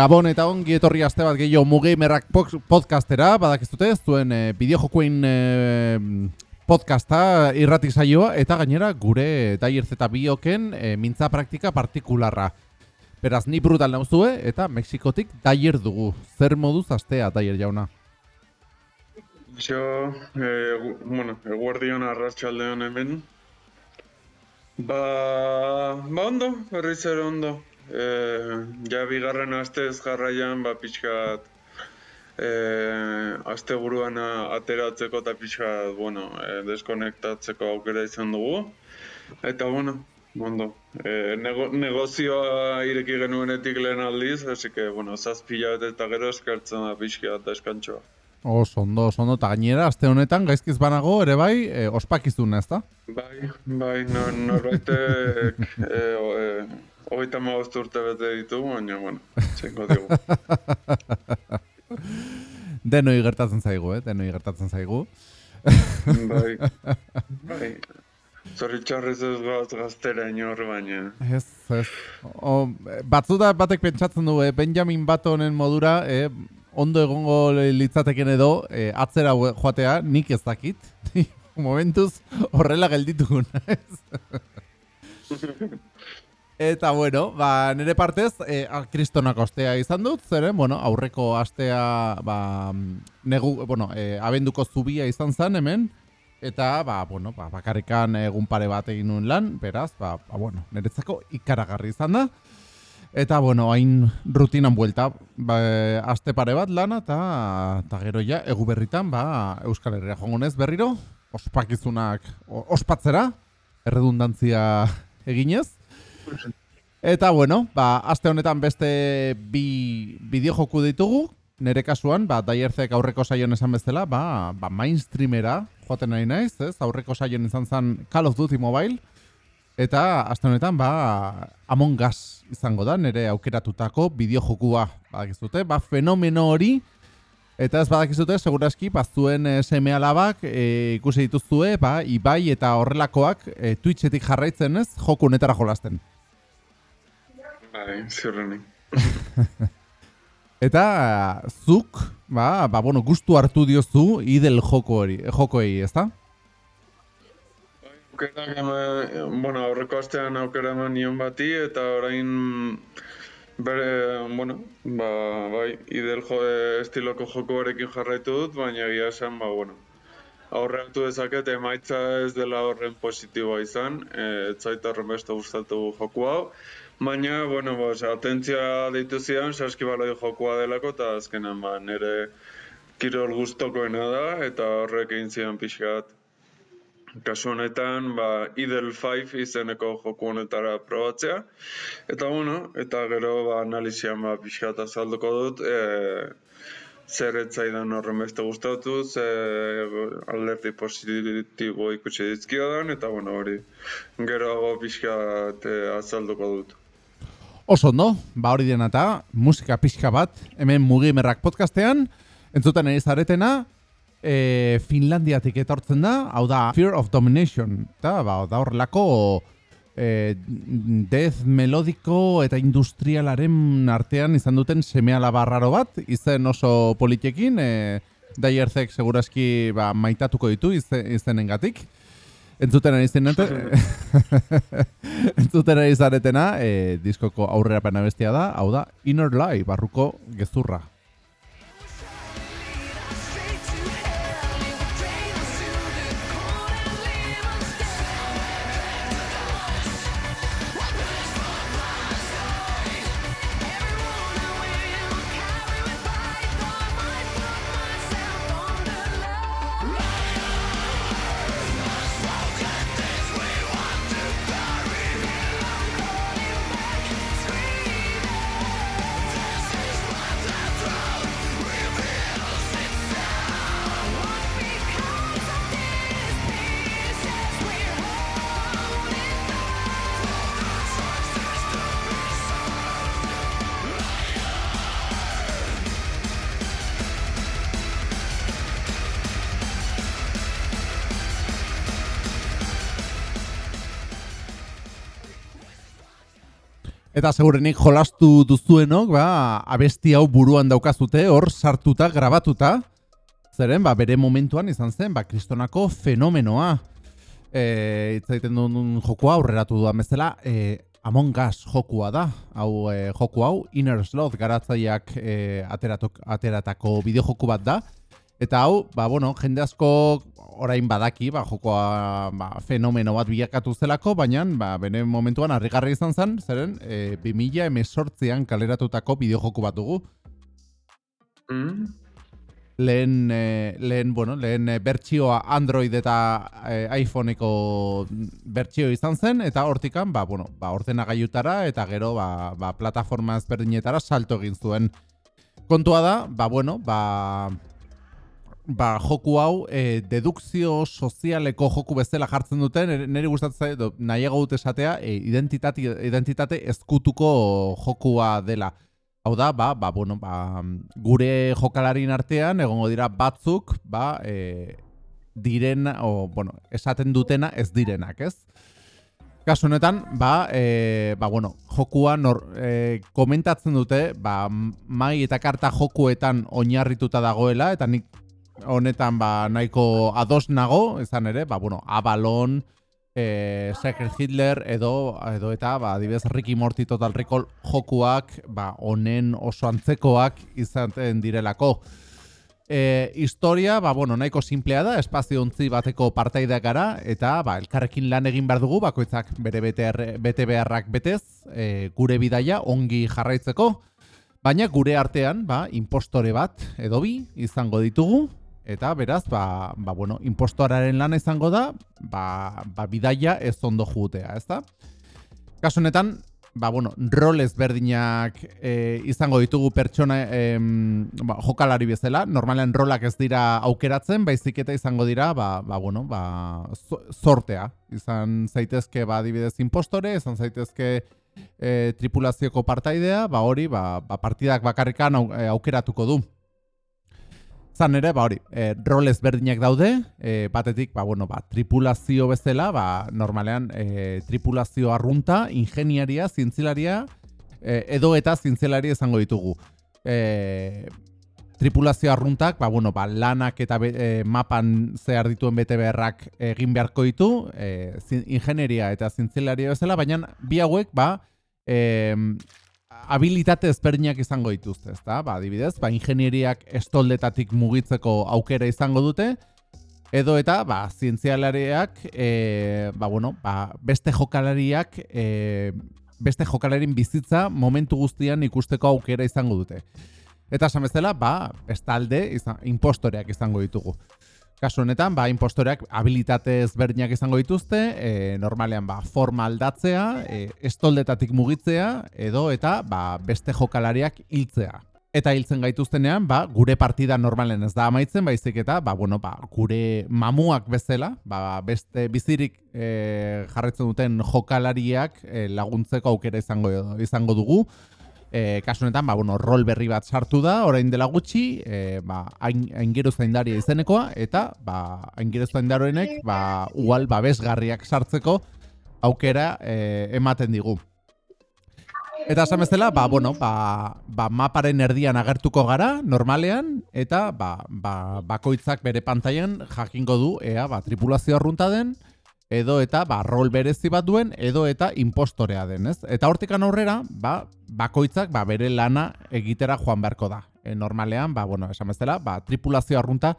Gabon eta ongi etorri aste bat gehiago Mugamerrak podcastera, badakizute, zuen e, bideojokoen e, podcasta irratik saioa, eta gainera gure Daier eta bioken e, mintza praktika partikularra. Beraz, ni brutal nauzue, eta Mexikotik Daier dugu. Zer moduz astea, Daier jauna? Jo, e, bueno, eguardion arratxaldeon hemen. Ba, ba ondo, berriz ondo. E, ja bigarren astez jarraian, ba pixkat, e, aste buruan ateratzeko eta pixkat, bueno, e, deskonektatzeko aukera izan dugu. Eta, bueno, ondo, e, nego, negozioa ireki genuenetik lehen aldiz, hasi que, bueno, zazpila eta gero eskartzen da pixkat deskantxoa. Oso ondo, oso ondo, eta gainera, aste honetan, gaizkiz banago, ere bai, e, ospakizuna, ez da? Bai, bai, norbaitek, no, e, e, Hogeita maozt urte bete ditu, baina, bueno, txengo dugu. Denoi gertatzen zaigu, eh? Denoi gertatzen zaigu. bai, bai. Zorri txarrez ez gauz gaztera inor, baina. Ez, ez. O, batzu da batek pentsatzen du, eh? Benjamin Batonen modura, eh? ondo egongo litzateken edo, eh, atzera joatea, nik ez dakit. Momentuz, horrela gelditugun, ez? Eta bueno, ba, nire partez, e, kristonak ostea izan dut, zeren, bueno, aurreko astea, ba, negu, bueno, e, abenduko zubia izan zen hemen, eta, ba, bueno, ba, bakarrikan egun pare bat egin nuen lan, beraz, ba, ba bueno, niretzako ikaragarri izan da. Eta, bueno, hain rutinan buelta, ba, aste pare bat lana, eta, eta gero ja, egu berritan, ba, Euskal Herria jongonez berriro, ospakizunak ospatzera, erredundantzia eginez, Eta bueno, ba, aste honetan beste bi bideo joku ditugu, nere kasuan, ba, daierzek aurreko saion esan bezala, ba, ba, mainstreamera joaten nahi naiz, ez? Aurreko saion izan zen Call of Duty Mobile, eta aste honetan, ba, Among Us izango da, nere aukeratutako bideo jokua, badakizute, ba, fenomeno hori, Eta ez badakizute, seguraski, bazuen e, seme alabak e, ikusi dituzue, ba, ibai eta horrelakoak e, Twitchetik jarraitzen ez, joku netara jolasten. Bai, zirrenik. Eta zuk, ba, ba, bueno, gustu hartu diozu idel joko hori, jokoei, ez da? bueno, aurreko astean aukera eman nion bati, eta orain, bere, bueno, ba, bai, idel jo, estiloko joko horrekin jarraitu dut, baina egia esan, ba, bueno, aurreatu dezaket emaitza ez dela horren positiboa izan, e, ez zaita horren beste gustatu joku hau, Baina, bueno, bo, atentzia deitu zidan, saskibaloi jokua delako, eta azkenan, ba, nire kirol guztokoena da, eta horrek egin zidan pixkat. Kasu honetan, ba, Idel 5 izeneko joku honetara probatzea. Eta, bueno, eta gero, ba, analizian, ba, pixkat azalduko dut, e, zer etzaidan horren beste gustatu, ze alderdi positibo ikusi dizkio eta, bueno, hori, gero pixkat e, azalduko dut. Oso ondo, ba hori dena eta musika pixka bat, hemen mugimerrak podcastean, entzuten ere zaretena, e, Finlandiatik etortzen da, hau da Fear of Domination, eta ba, da horrelako e, death melodiko eta industrialaren artean izan duten semeala barraro bat, izen oso politekin, e, daierzek segurazki ba, maitatuko ditu izen, gatik. Entzuten ari zen Entzuten ari zaretena e, Diskoko aurrera pena bestia da Hau da Inner Life Barruko gezurra Eta segurenik jolastu duzuenok, ba, abesti hau buruan daukazute, hor sartuta, grabatuta. Zeren, ba, bere momentuan izan zen, ba, kristonako fenomenoa. E, itzaiten duen jokua aurreratu duan bezala, e, Among Us jokua da. Hau, e, joku hau, Inner Sloth garatzaiak e, ateratok, ateratako bideojoku bat da. Eta hau, ba, bueno, jende asko orain badaki, ba, jokoa ba, fenomeno bat bilakatu zelako, baina ba, bene momentuan harrigarri izan zen, zeren e, 2000 emesortzean kaleratutako bideojoku bat dugu. Mm? Lehen, e, lehen, bueno, lehen e, bertsioa Android eta e, iPhoneeko bertsio izan zen, eta hortikan, ba, bueno, ba, ordenagaiutara eta gero ba, ba, plataforma ezberdinetara salto egin zuen. Kontua da, ba, bueno, ba, ba, joku hau e, dedukzio sozialeko joku bezala jartzen duten, nire gustatzen zait, nahiago dut esatea, e, identitate, identitate ezkutuko jokua dela. Hau da, ba, ba, bueno, ba, gure jokalarin artean, egongo dira batzuk, ba, e, diren, o, bueno, esaten dutena ez direnak, ez? Kasu honetan, ba, e, ba, bueno, jokua nor, e, komentatzen dute, ba, mai eta karta jokuetan oinarrituta dagoela, eta nik honetan ba nahiko ados nago, izan ere, ba bueno, Avalon, eh Secret Hitler edo edo eta ba adibez Ricky Morty Total Recall jokuak ba honen oso antzekoak izaten direlako. E, historia, ba, bueno, nahiko simplea da, espazio ontzi bateko partaideak gara, eta ba, elkarrekin lan egin behar dugu, bakoitzak bere bete beharrak betez, e, gure bidaia ongi jarraitzeko, baina gure artean, ba, impostore bat edo bi izango ditugu, Eta beraz, ba, ba bueno, impostoraren lana izango da, ba, ba bidaia ez ondo jugutea, ez da? Kasu honetan, ba, bueno, rol ezberdinak e, izango ditugu pertsona e, ba, jokalari bezala. Normalen rolak ez dira aukeratzen, baizik eta izango dira, ba, ba, bueno, ba, sortea. Izan zaitezke, ba, dibidez impostore, izan zaitezke e, tripulazioko partaidea, ba, hori, ba, ba partidak bakarrikan e, aukeratuko du. Zan ere, ba hori, e, rol ezberdinak daude, e, batetik, ba, bueno, ba, tripulazio bezala, ba, normalean, e, tripulazio arrunta, ingeniaria, zientzilaria, e, edo eta zientzilaria izango ditugu. E, tripulazio arruntak, ba, bueno, ba, lanak eta e, mapan zehar dituen bete beharrak egin beharko ditu, e, ingenieria eta zientzilaria bezala, baina bi hauek, ba, e, habilitate ezberdinak izango dituzte, ezta? Ba, adibidez, ba ingenieriak estoldetatik mugitzeko aukera izango dute edo eta ba zientzialariak e, ba, bueno, ba, beste jokalariak e, beste jokalarin bizitza momentu guztian ikusteko aukera izango dute. Eta esan bezala, ba, bestalde izan, impostoreak izango ditugu. Kasu honetan, ba, impostoreak habilitate ezberdinak izango dituzte, e, normalean ba, forma aldatzea, e, estoldetatik mugitzea, edo eta ba, beste jokalariak hiltzea. Eta hiltzen gaituztenean, ba, gure partida normalen ez da amaitzen, baizik eta ba, bueno, ba, gure mamuak bezala, ba, beste bizirik e, jarretzen duten jokalariak e, laguntzeko aukera izango, izango dugu, E, kasu honetan, ba, bueno, rol berri bat sartu da, orain dela gutxi, e, ba, aingeru zaindaria izenekoa, eta ba, aingeru zaindaroenek, ba, ual babesgarriak sartzeko aukera e, ematen digu. Eta esan bezala, ba, bueno, ba, ba, maparen erdian agertuko gara, normalean, eta ba, ba, bakoitzak bere pantailan jakingo du, ea, ba, tripulazio arrunta den, edo eta ba, rol berezi bat duen, edo eta impostorea den, ez? Eta hortikan aurrera, ba, bakoitzak ba, bere lana egitera joan beharko da. E, normalean, ba, bueno, esan bezala, ba, tripulazio arrunta,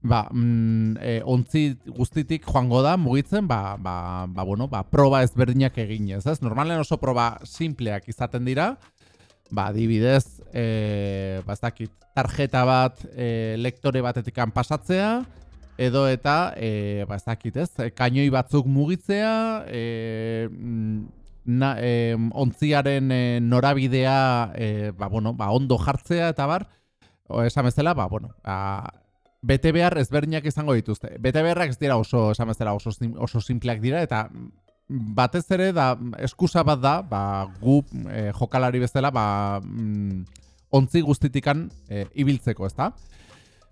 ba, mm, e, ontzi guztitik joango da, mugitzen, ba, ba, ba, bueno, ba, proba ezberdinak eginez, ez? Normalean oso proba simpleak izaten dira, ba, dibidez, e, ba, ez dakit, tarjeta bat e, lektore batetikan pasatzea, edo eta e, ba ez dakit, ez? E, kainoi batzuk mugitzea, e, na, e, ontziaren e, norabidea e, ba, bueno, ba, ondo jartzea eta bar, o, esan bezala, ba, bueno, a, bete behar ezberdinak izango dituzte. Bete beharrak ez dira oso, esan bezala, oso, oso simpleak dira, eta batez ere, da, eskusa bat da, ba, gu e, jokalari bezala, ba, mm, ontzi guztitikan e, ibiltzeko, ez da?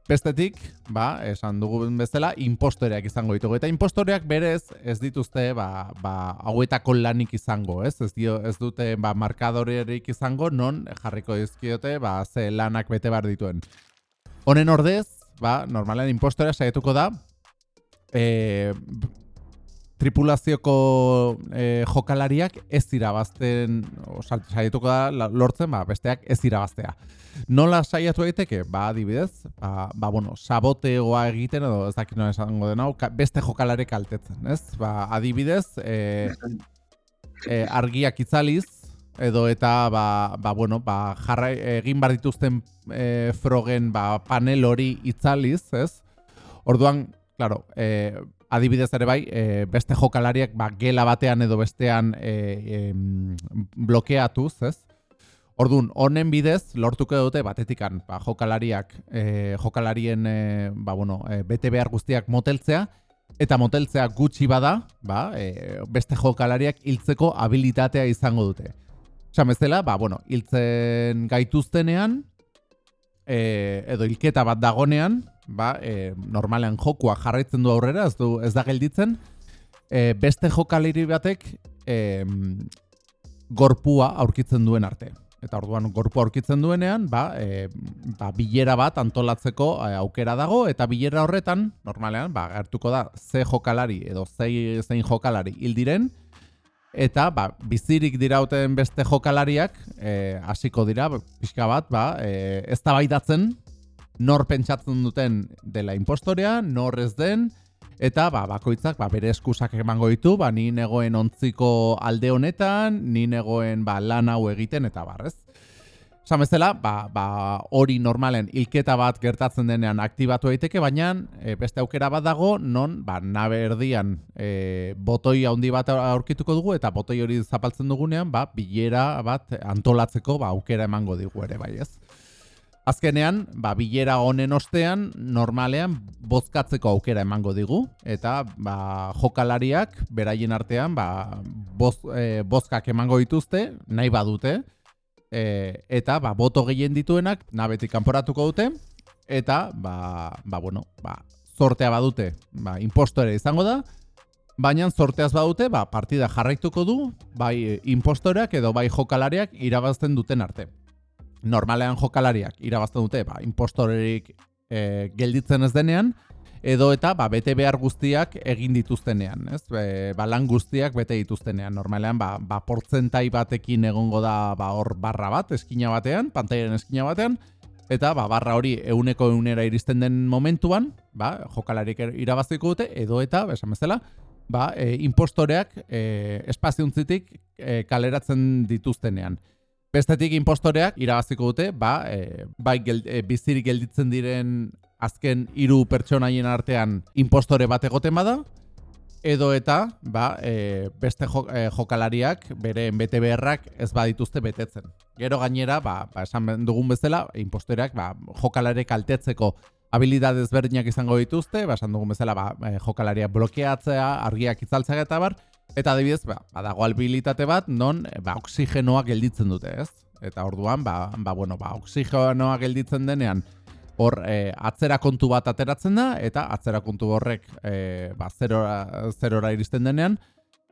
Bestetik, ba, esan dugu bezala, impostoreak izango ditugu. Eta impostoreak berez ez dituzte ba, ba, hauetako lanik izango, ez? Ez, dio, ez dute ba, markadorerik izango, non jarriko dizkiote ba, ze lanak bete bar dituen. Honen ordez, ba, normalen impostorea saietuko da, e, tripulazioko e, jokalariak ez irabazten, saietuko da lortzen, ba, besteak ez irabaztea. Nola saiatu daiteke? Ba, adibidez, ba, ba bueno, saboteoa egiten edo ez dakit nola esango dena, beste jokalare kaltetzen, ez? Ba, adibidez, e, e, argiak itzaliz edo eta ba, ba, bueno, ba, jarra, egin bar dituzten e, frogen ba, panel hori itzaliz, ez? Orduan, claro, e, adibidez ere bai, e, beste jokalariak ba, gela batean edo bestean e, e, blokeatuz, ez? Ordun honen bidez lortuko dute batetikan, ba, jokalariak, e, jokalarien e, ba, bueno, e, bete behar guztiak moteltzea eta moteltzea gutxi bada, ba, e, beste jokalariak hiltzeko habilitatea izango dute. Esan bezala, ba, bueno, hiltzen gaituztenean e, edo hilketa bat dagonean, ba, e, normalean jokua jarraitzen du aurrera, ez, du, ez da gelditzen, e, beste jokaliri batek e, gorpua aurkitzen duen arte eta orduan gorpu aurkitzen duenean, ba, e, ba, bilera bat antolatzeko e, aukera dago, eta bilera horretan, normalean, ba, gertuko da, ze jokalari edo zei, zein jokalari hil diren, eta ba, bizirik dirauten beste jokalariak e, hasiko dira, pixka bat, ba, e, ez da baidatzen, nor pentsatzen duten dela impostorea, nor ez den, Eta ba, bakoitzak ba, bere eskusak emango ditu, ba, ni negoen ontziko alde honetan, ni negoen ba, lan hau egiten eta barrez. Esan bezala, ba, ba, hori normalen hilketa bat gertatzen denean aktibatu daiteke, baina e, beste aukera bat dago, non ba, nabe erdian e, botoi handi bat aurkituko dugu, eta botoi hori zapaltzen dugunean, ba, bilera bat antolatzeko ba, aukera emango digu ere, bai ez. Azkenean, ba, bilera honen ostean, normalean, bozkatzeko aukera emango digu, eta ba, jokalariak, beraien artean, ba, boz, e, bozkak emango dituzte, nahi badute, e, eta ba, boto gehien dituenak, nabetik kanporatuko dute, eta, ba, ba, bueno, ba, sortea badute, ba, impostore izango da, baina sorteaz badute, ba, partida jarraituko du, bai impostoreak edo bai jokalariak irabazten duten arte normalean jokalariak irabazten dute, ba, impostorerik e, gelditzen ez denean, edo eta ba, bete behar guztiak egin dituztenean, ez? E, ba, lan guztiak bete dituztenean. Normalean, ba, ba portzentai batekin egongo da ba, hor barra bat, eskina batean, pantaiaren eskina batean, eta ba, barra hori euneko eunera iristen den momentuan, ba, jokalarik irabaztiko dute, edo eta, esan bezala, ba, e, impostoreak e, espaziuntzitik e, kaleratzen dituztenean. Bestetik impostoreak irabaziko dute, ba, e, bai gel, e, bizirik gelditzen diren azken hiru pertsonaien artean impostore bat egoten bada, edo eta ba, e, beste e, jokalariak bere bete beharrak ez badituzte betetzen. Gero gainera, ba, ba, esan dugun bezala, impostoreak ba, jokalarek altetzeko habilidades berdinak izango dituzte, ba, esan dugun bezala ba, e, jokalariak blokeatzea, argiak itzaltzea eta bar, Eta adibidez, ba, badago albilitate bat, non ba, oksigenoa gelditzen dute, ez? Eta orduan, ba, ba, bueno, ba, oksigenoa gelditzen denean, hor e, atzera kontu bat ateratzen da, eta atzera kontu horrek e, ba, zerora, zerora iristen denean,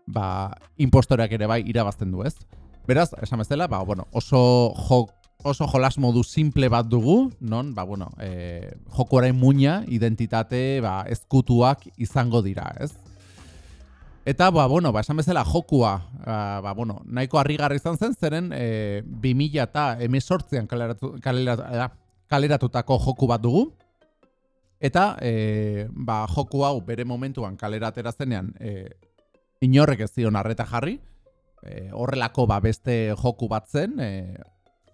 ba, impostoreak ere bai irabazten du, ez? Beraz, esan bezala, ba, bueno, oso jok oso jolas modu simple bat dugu, non, ba, bueno, e, jokoaren muina, identitate, ba, ezkutuak izango dira, ez? Eta, ba, bueno, ba, esan bezala jokua, uh, ba, bueno, nahiko harrigarri izan zen, zeren e, 2000 eta emesortzean kaleratu, kaleratutako joku bat dugu. Eta, e, ba, joku hau bere momentuan kaleratera zenean, e, inorrek ez zion arreta jarri, e, horrelako ba, beste joku bat zen, e,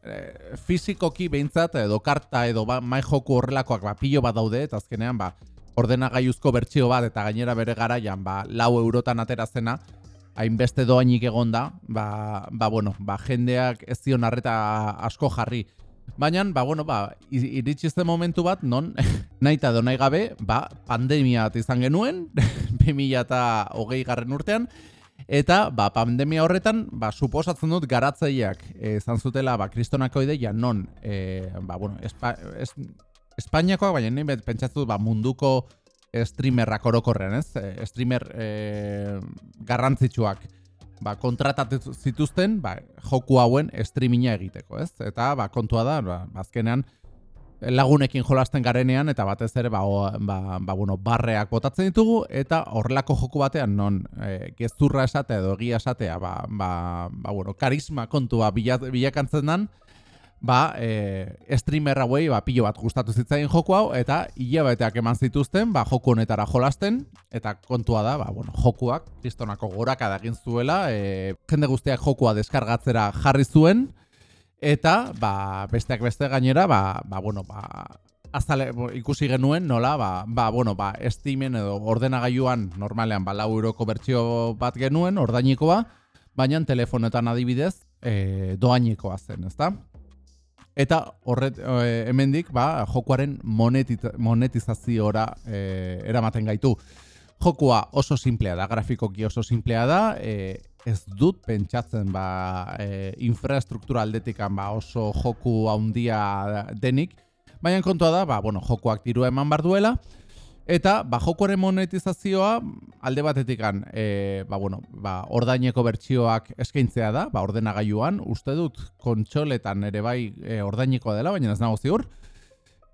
e, fizikoki behintzat, edo karta, edo ba, mai joku horrelakoak ba, pilo bat daude, eta azkenean, ba, ordenagailuzko bertsio bat eta gainera bere garaian ba, lau eurotan atera zena, hainbeste doainik egon da, ba, ba, bueno, ba, jendeak ez zion arreta asko jarri. Baina, ba, bueno, ba, iritsi momentu bat, non, nahi eta nahi gabe, ba, pandemia izan genuen, 2000 eta hogei garren urtean, eta, ba, pandemia horretan, ba, suposatzen dut garatzeiak izan zutela, ba, kristonako ideia, non, e, ba, bueno, espa, es, Espainiakoak, baina ni bet- pentsatu ba, munduko streamerrak orokorrean, ez? E, streamer e, garrantzitsuak ba, kontratatu zituzten ba, joku hauen streaminga egiteko, ez? Eta ba, kontua da, ba, azkenean lagunekin jolasten garenean eta batez ere ba, o, ba, ba, bueno, barreak botatzen ditugu eta horrelako joku batean non e, gezurra esatea edo egia esatea ba, ba, ba, bueno, karisma kontua bila, bilakantzen dan ba, e, streamer hauei ba, pilo bat gustatu zitzaien joku hau eta hilabeteak eman zituzten ba, joku honetara jolasten eta kontua da ba, bueno, jokuak kristonako goraka egin zuela e, jende guztiak jokua deskargatzera jarri zuen eta ba, besteak beste gainera ba, ba, bueno, ba, azale, ikusi genuen nola ba, ba, bueno, ba, Steamen edo ordenagailuan normalean ba, lau euroko bertsio bat genuen ordainikoa baina telefonetan adibidez e, doainikoa zen, ezta? Eta horret e, hemendik ba, jokuaren monetiz monetizaziora e, eramaten gaitu. Jokua oso simplea da, grafikoki oso simplea da, e, ez dut pentsatzen ba, e, infrastruktura aldetikan ba, oso joku handia denik, baina kontua da, ba, bueno, jokuak dirua eman bar duela, Eta, ba, jokoaren monetizazioa alde batetikan, e, ba, bueno, ba, ordaineko bertsioak eskaintzea da, ba, ordenagailuan, uste dut kontsoletan ere bai e, ordaineko dela, baina ez nago ziur.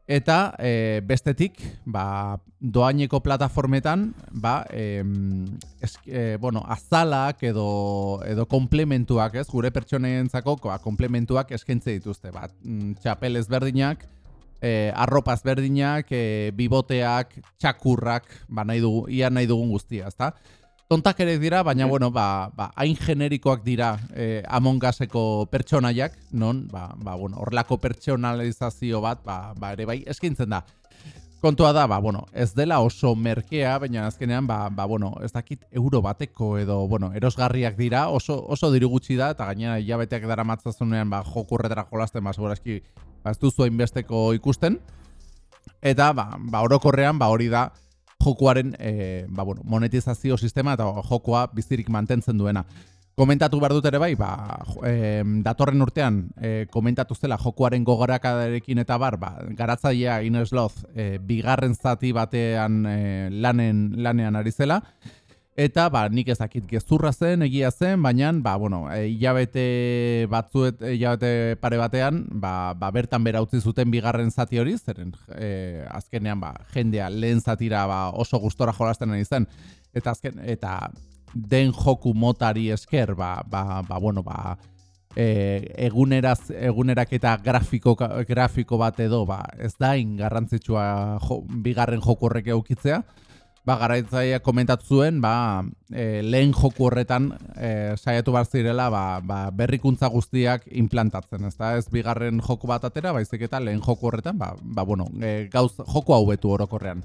Eta e, bestetik, ba, doaineko plataformetan, ba, e, es, e, bueno, azalak edo, edo komplementuak, ez, gure pertsoneentzako ba, komplementuak eskaintze dituzte, ba, txapel ezberdinak, eh, arropaz berdinak, eh, biboteak, txakurrak, ba, nahi dugu, ia nahi dugun guztia, ezta? Tontak ere dira, baina, bueno, ba, ba, hain generikoak dira eh, Among Useko pertsonaiak, non, ba, ba, bueno, horrelako pertsonalizazio bat, ba, ba, ere bai, eskintzen da. Kontua da, ba, bueno, ez dela oso merkea, baina azkenean, ba, ba, bueno, ez dakit euro bateko edo, bueno, erosgarriak dira, oso, oso diru gutxi da, eta gainera hilabeteak dara matzazunean, ba, jokurretara jolasten, ba, segurazki, ba, ez duzu hainbesteko ikusten. Eta, ba, ba orokorrean, ba, hori da jokuaren e, ba, bueno, monetizazio sistema eta jokua bizirik mantentzen duena. Komentatu behar dut ere bai, ba, em, datorren urtean e, komentatu zela jokuaren gogorakadarekin eta bar, ba, garatzailea Ines Loz e, bigarren zati batean e, lanen, lanean ari zela, Eta ba, nik ez dakit gezurra zen, egia zen, baina ba, bueno, e, hilabete batzuet, e, hilabete pare batean, ba, ba, bertan bera utzi zuten bigarren zati hori, zeren e, azkenean ba, jendea lehen zatira ba, oso gustora jolasten ari zen, eta azken, eta den joku motari esker, ba, ba, ba, bueno, ba, e, eguneraz, eguneraketa grafiko, grafiko bat edo, ba, ez da garrantzitsua jo, bigarren joku horrek eukitzea, ba, garaitzaia komentatu zuen, ba, e, lehen joku horretan e, saiatu behar zirela ba, ba, berrikuntza guztiak implantatzen, ezta? Ez bigarren joku bat atera, baizik eta lehen joku horretan, ba, ba bueno, e, gauz, joku hau betu orokorrean.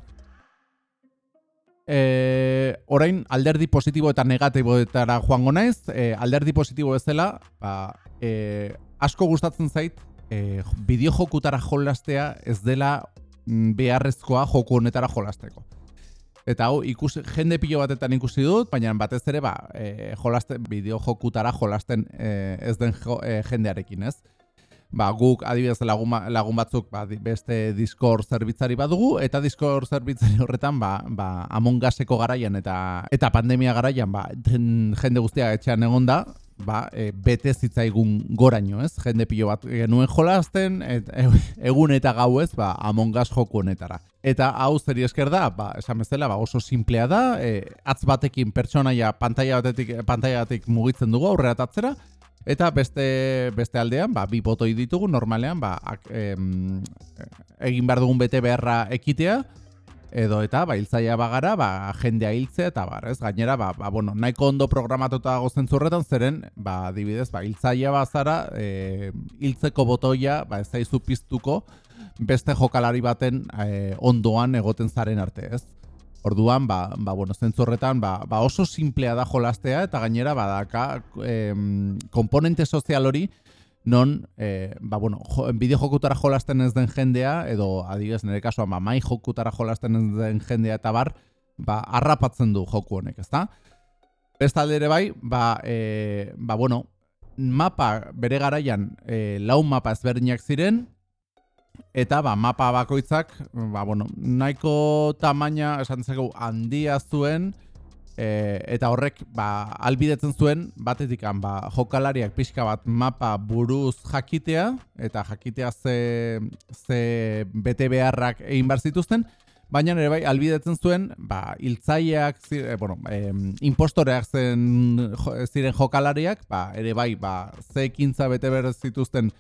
E, orain alderdi positibo eta negatiboetara joango naiz, e, alderdi positibo bezala, ba, e, asko gustatzen zait, e, bideo jokutara jolastea ez dela mm, beharrezkoa joku honetara jolasteko. Eta hau, ikusi, jende pilo batetan ikusi dut, baina batez ere, ba, e, jolasten, bideo jokutara jolasten e, ez den jo, e, jendearekin, ez? Ba, guk adibidez lagun, lagun batzuk ba, beste Discord zerbitzari badugu, eta Discord zerbitzari horretan, ba, ba, Among Useko garaian eta eta pandemia garaian, ba, den- jende guztia etxean egonda, ba, e, bete zitzaigun goraino, ez? Jende pilo bat genuen jolasten, et, e, egun eta gau ez, ba, Among Us joku honetara. Eta hau zeri esker da, ba, esan bezala, ba, oso simplea da, e, atz batekin pertsonaia pantaila batetik, pantaila batetik mugitzen dugu aurrera tatzera, eta beste, beste aldean, ba, bi botoi ditugu, normalean, ba, ak, em, egin behar dugun bete beharra ekitea, edo eta ba, hiltzaia bagara, ba, jendea hiltzea eta bar, ez? Gainera, ba, ba, bueno, nahiko ondo programatuta gozen zurretan, zeren, ba, dibidez, ba, hiltzaia bazara, e, hiltzeko botoia, ba, ez zaizu piztuko, beste jokalari baten e, ondoan egoten zaren arte, ez? Orduan, ba, ba, bueno, zentzu horretan, ba, ba oso simplea da jolastea eta gainera badaka em, komponente sozial hori non, e, ba, bueno, jo, bideo jokutara jolasten ez den jendea, edo adibidez nire kasuan, ba, mai jokutara jolasten ez den jendea eta bar, ba, harrapatzen du joku honek, ezta? Bestalde ere bai, ba, e, ba, bueno, mapa bere garaian e, lau mapa ezberdinak ziren, eta ba, mapa bakoitzak, ba, bueno, nahiko tamaina, esan zego, handia zuen, e, eta horrek ba, albidetzen zuen batetik ba, jokalariak pixka bat mapa buruz jakitea eta jakitea ze, ze bete beharrak egin bar zituzten baina ere bai albidetzen zuen ba, iltzaileak e, bueno, e, impostoreak zen ziren jokalariak ba, ere bai ba, ze ekintza bete behar zituzten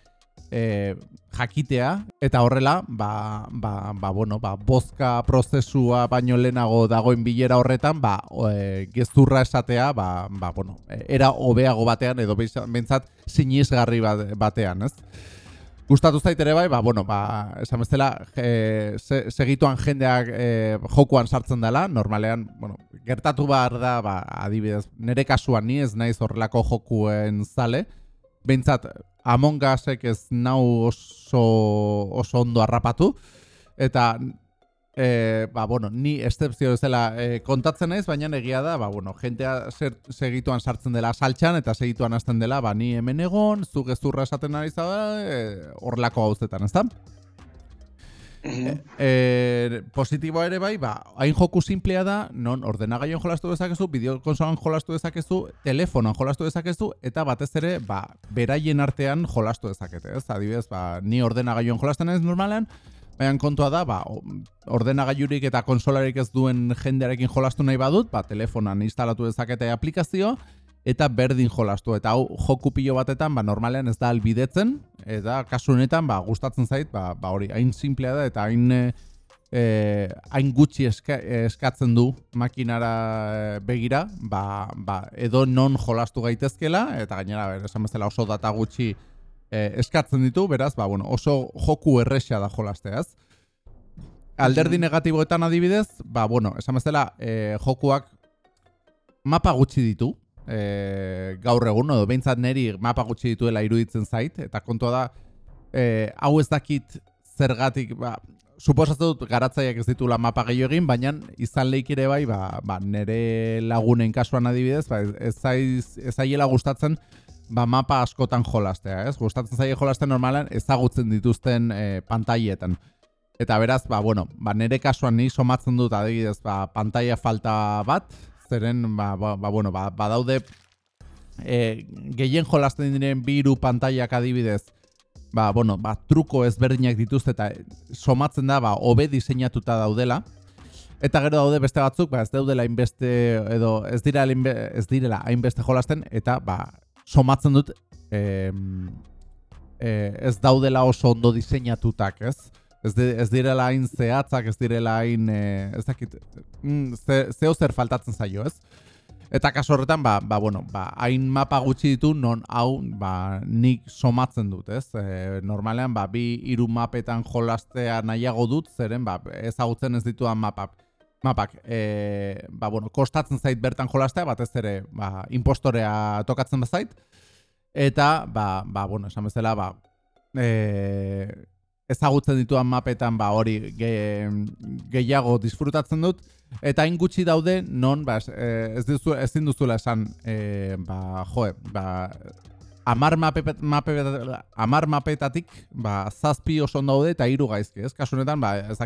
e, jakitea eta horrela ba, ba, ba, bueno, ba, bozka prozesua baino lehenago dagoen bilera horretan ba, e, gezurra esatea ba, ba, bueno, era hobeago batean edo bentsat sinisgarri batean ez? Gustatu zait ere bai, ba, bueno, ba, esan bezala, e, segituan jendeak e, jokuan sartzen dela, normalean, bueno, gertatu behar da, ba, adibidez, nire kasuan ni ez naiz horrelako jokuen zale, behintzat, Among Usek ez nau oso, oso ondo harrapatu. Eta, e, ba, bueno, ni estepzio ez dela e, kontatzen naiz, baina egia da, ba, bueno, jentea segituan sartzen dela saltxan, eta segituan hasten dela, ba, ni hemen egon, zu gezurra esaten ari zaba, e, horrelako gauzetan, ez da? E, e, positiboa ere bai, ba, hain joku simplea da, non ordenagaion jolastu dezakezu, bideokonsolan jolastu dezakezu, telefonan jolastu dezakezu, eta batez ere, ba, beraien artean jolastu dezakete, ez? Adibidez, ba, ni ordenagaion jolasten ez normalean, baina kontua da, ba, ordenagailurik eta konsolarik ez duen jendearekin jolastu nahi badut, ba, telefonan instalatu dezakete aplikazio, eta berdin jolastu. Eta hau joku pilo batetan, ba, normalean ez da albidetzen, eta kasu honetan ba, gustatzen zait, ba, ba hori, hain simplea da, eta hain, e, hain gutxi eskatzen du makinara e, begira, ba, ba, edo non jolastu gaitezkela, eta gainera, ber, esan bezala oso data gutxi e, eskatzen ditu, beraz, ba, bueno, oso joku errexea da jolasteaz. Alderdi negatiboetan adibidez, ba, bueno, esan bezala, e, jokuak mapa gutxi ditu, e, gaur egun, edo behintzat neri mapa gutxi dituela iruditzen zait, eta kontua da, e, hau ez dakit zergatik, ba, suposatu dut garatzaiak ez ditula mapa gehiago egin, baina izan lehik ere bai, ba, ba, nere lagunen kasuan adibidez, ba, ez, ez aiela gustatzen, ba, mapa askotan jolastea, ez? Gustatzen zaie jolasten normalen ezagutzen dituzten e, pantailetan. Eta beraz, ba, bueno, ba, nere kasuan ni somatzen dut adibidez, ba, pantaia falta bat, zeren ba, ba, ba, bueno, ba, badaude e, gehien jolasten diren biru pantailak adibidez ba, bueno, ba, truko ezberdinak dituzte eta somatzen da ba, hobe diseinatuta daudela. Eta gero daude beste batzuk ba, ez daudela hainbeste edo ez dira ez direla hainbeste jolasten eta ba, somatzen dut e, e, ez daudela oso ondo diseinatutak ez ez, de, ez direla hain zehatzak, ez direla hain, e, ez dakit, mm, ze, zeo zer faltatzen zaio, ez? Eta kaso horretan, ba, ba, bueno, ba, hain mapa gutxi ditu, non hau, ba, nik somatzen dut, ez? E, normalean, ba, bi hiru mapetan jolastea nahiago dut, zeren, ba, ezagutzen ez dituan mapak. Mapak, e, ba, bueno, kostatzen zait bertan jolastea, batez ere, ba, impostorea tokatzen bazait, eta, ba, ba, bueno, esan bezala, ba, e, ezagutzen dituan mapetan ba hori ge, gehiago disfrutatzen dut. Eta hain gutxi daude non ba, ez duzu ezin duzula esan e, ba jo ba amar mape, mape, amar mapetatik ba zazpi oso daude eta hiru gaizki ez? Kasu honetan ba ez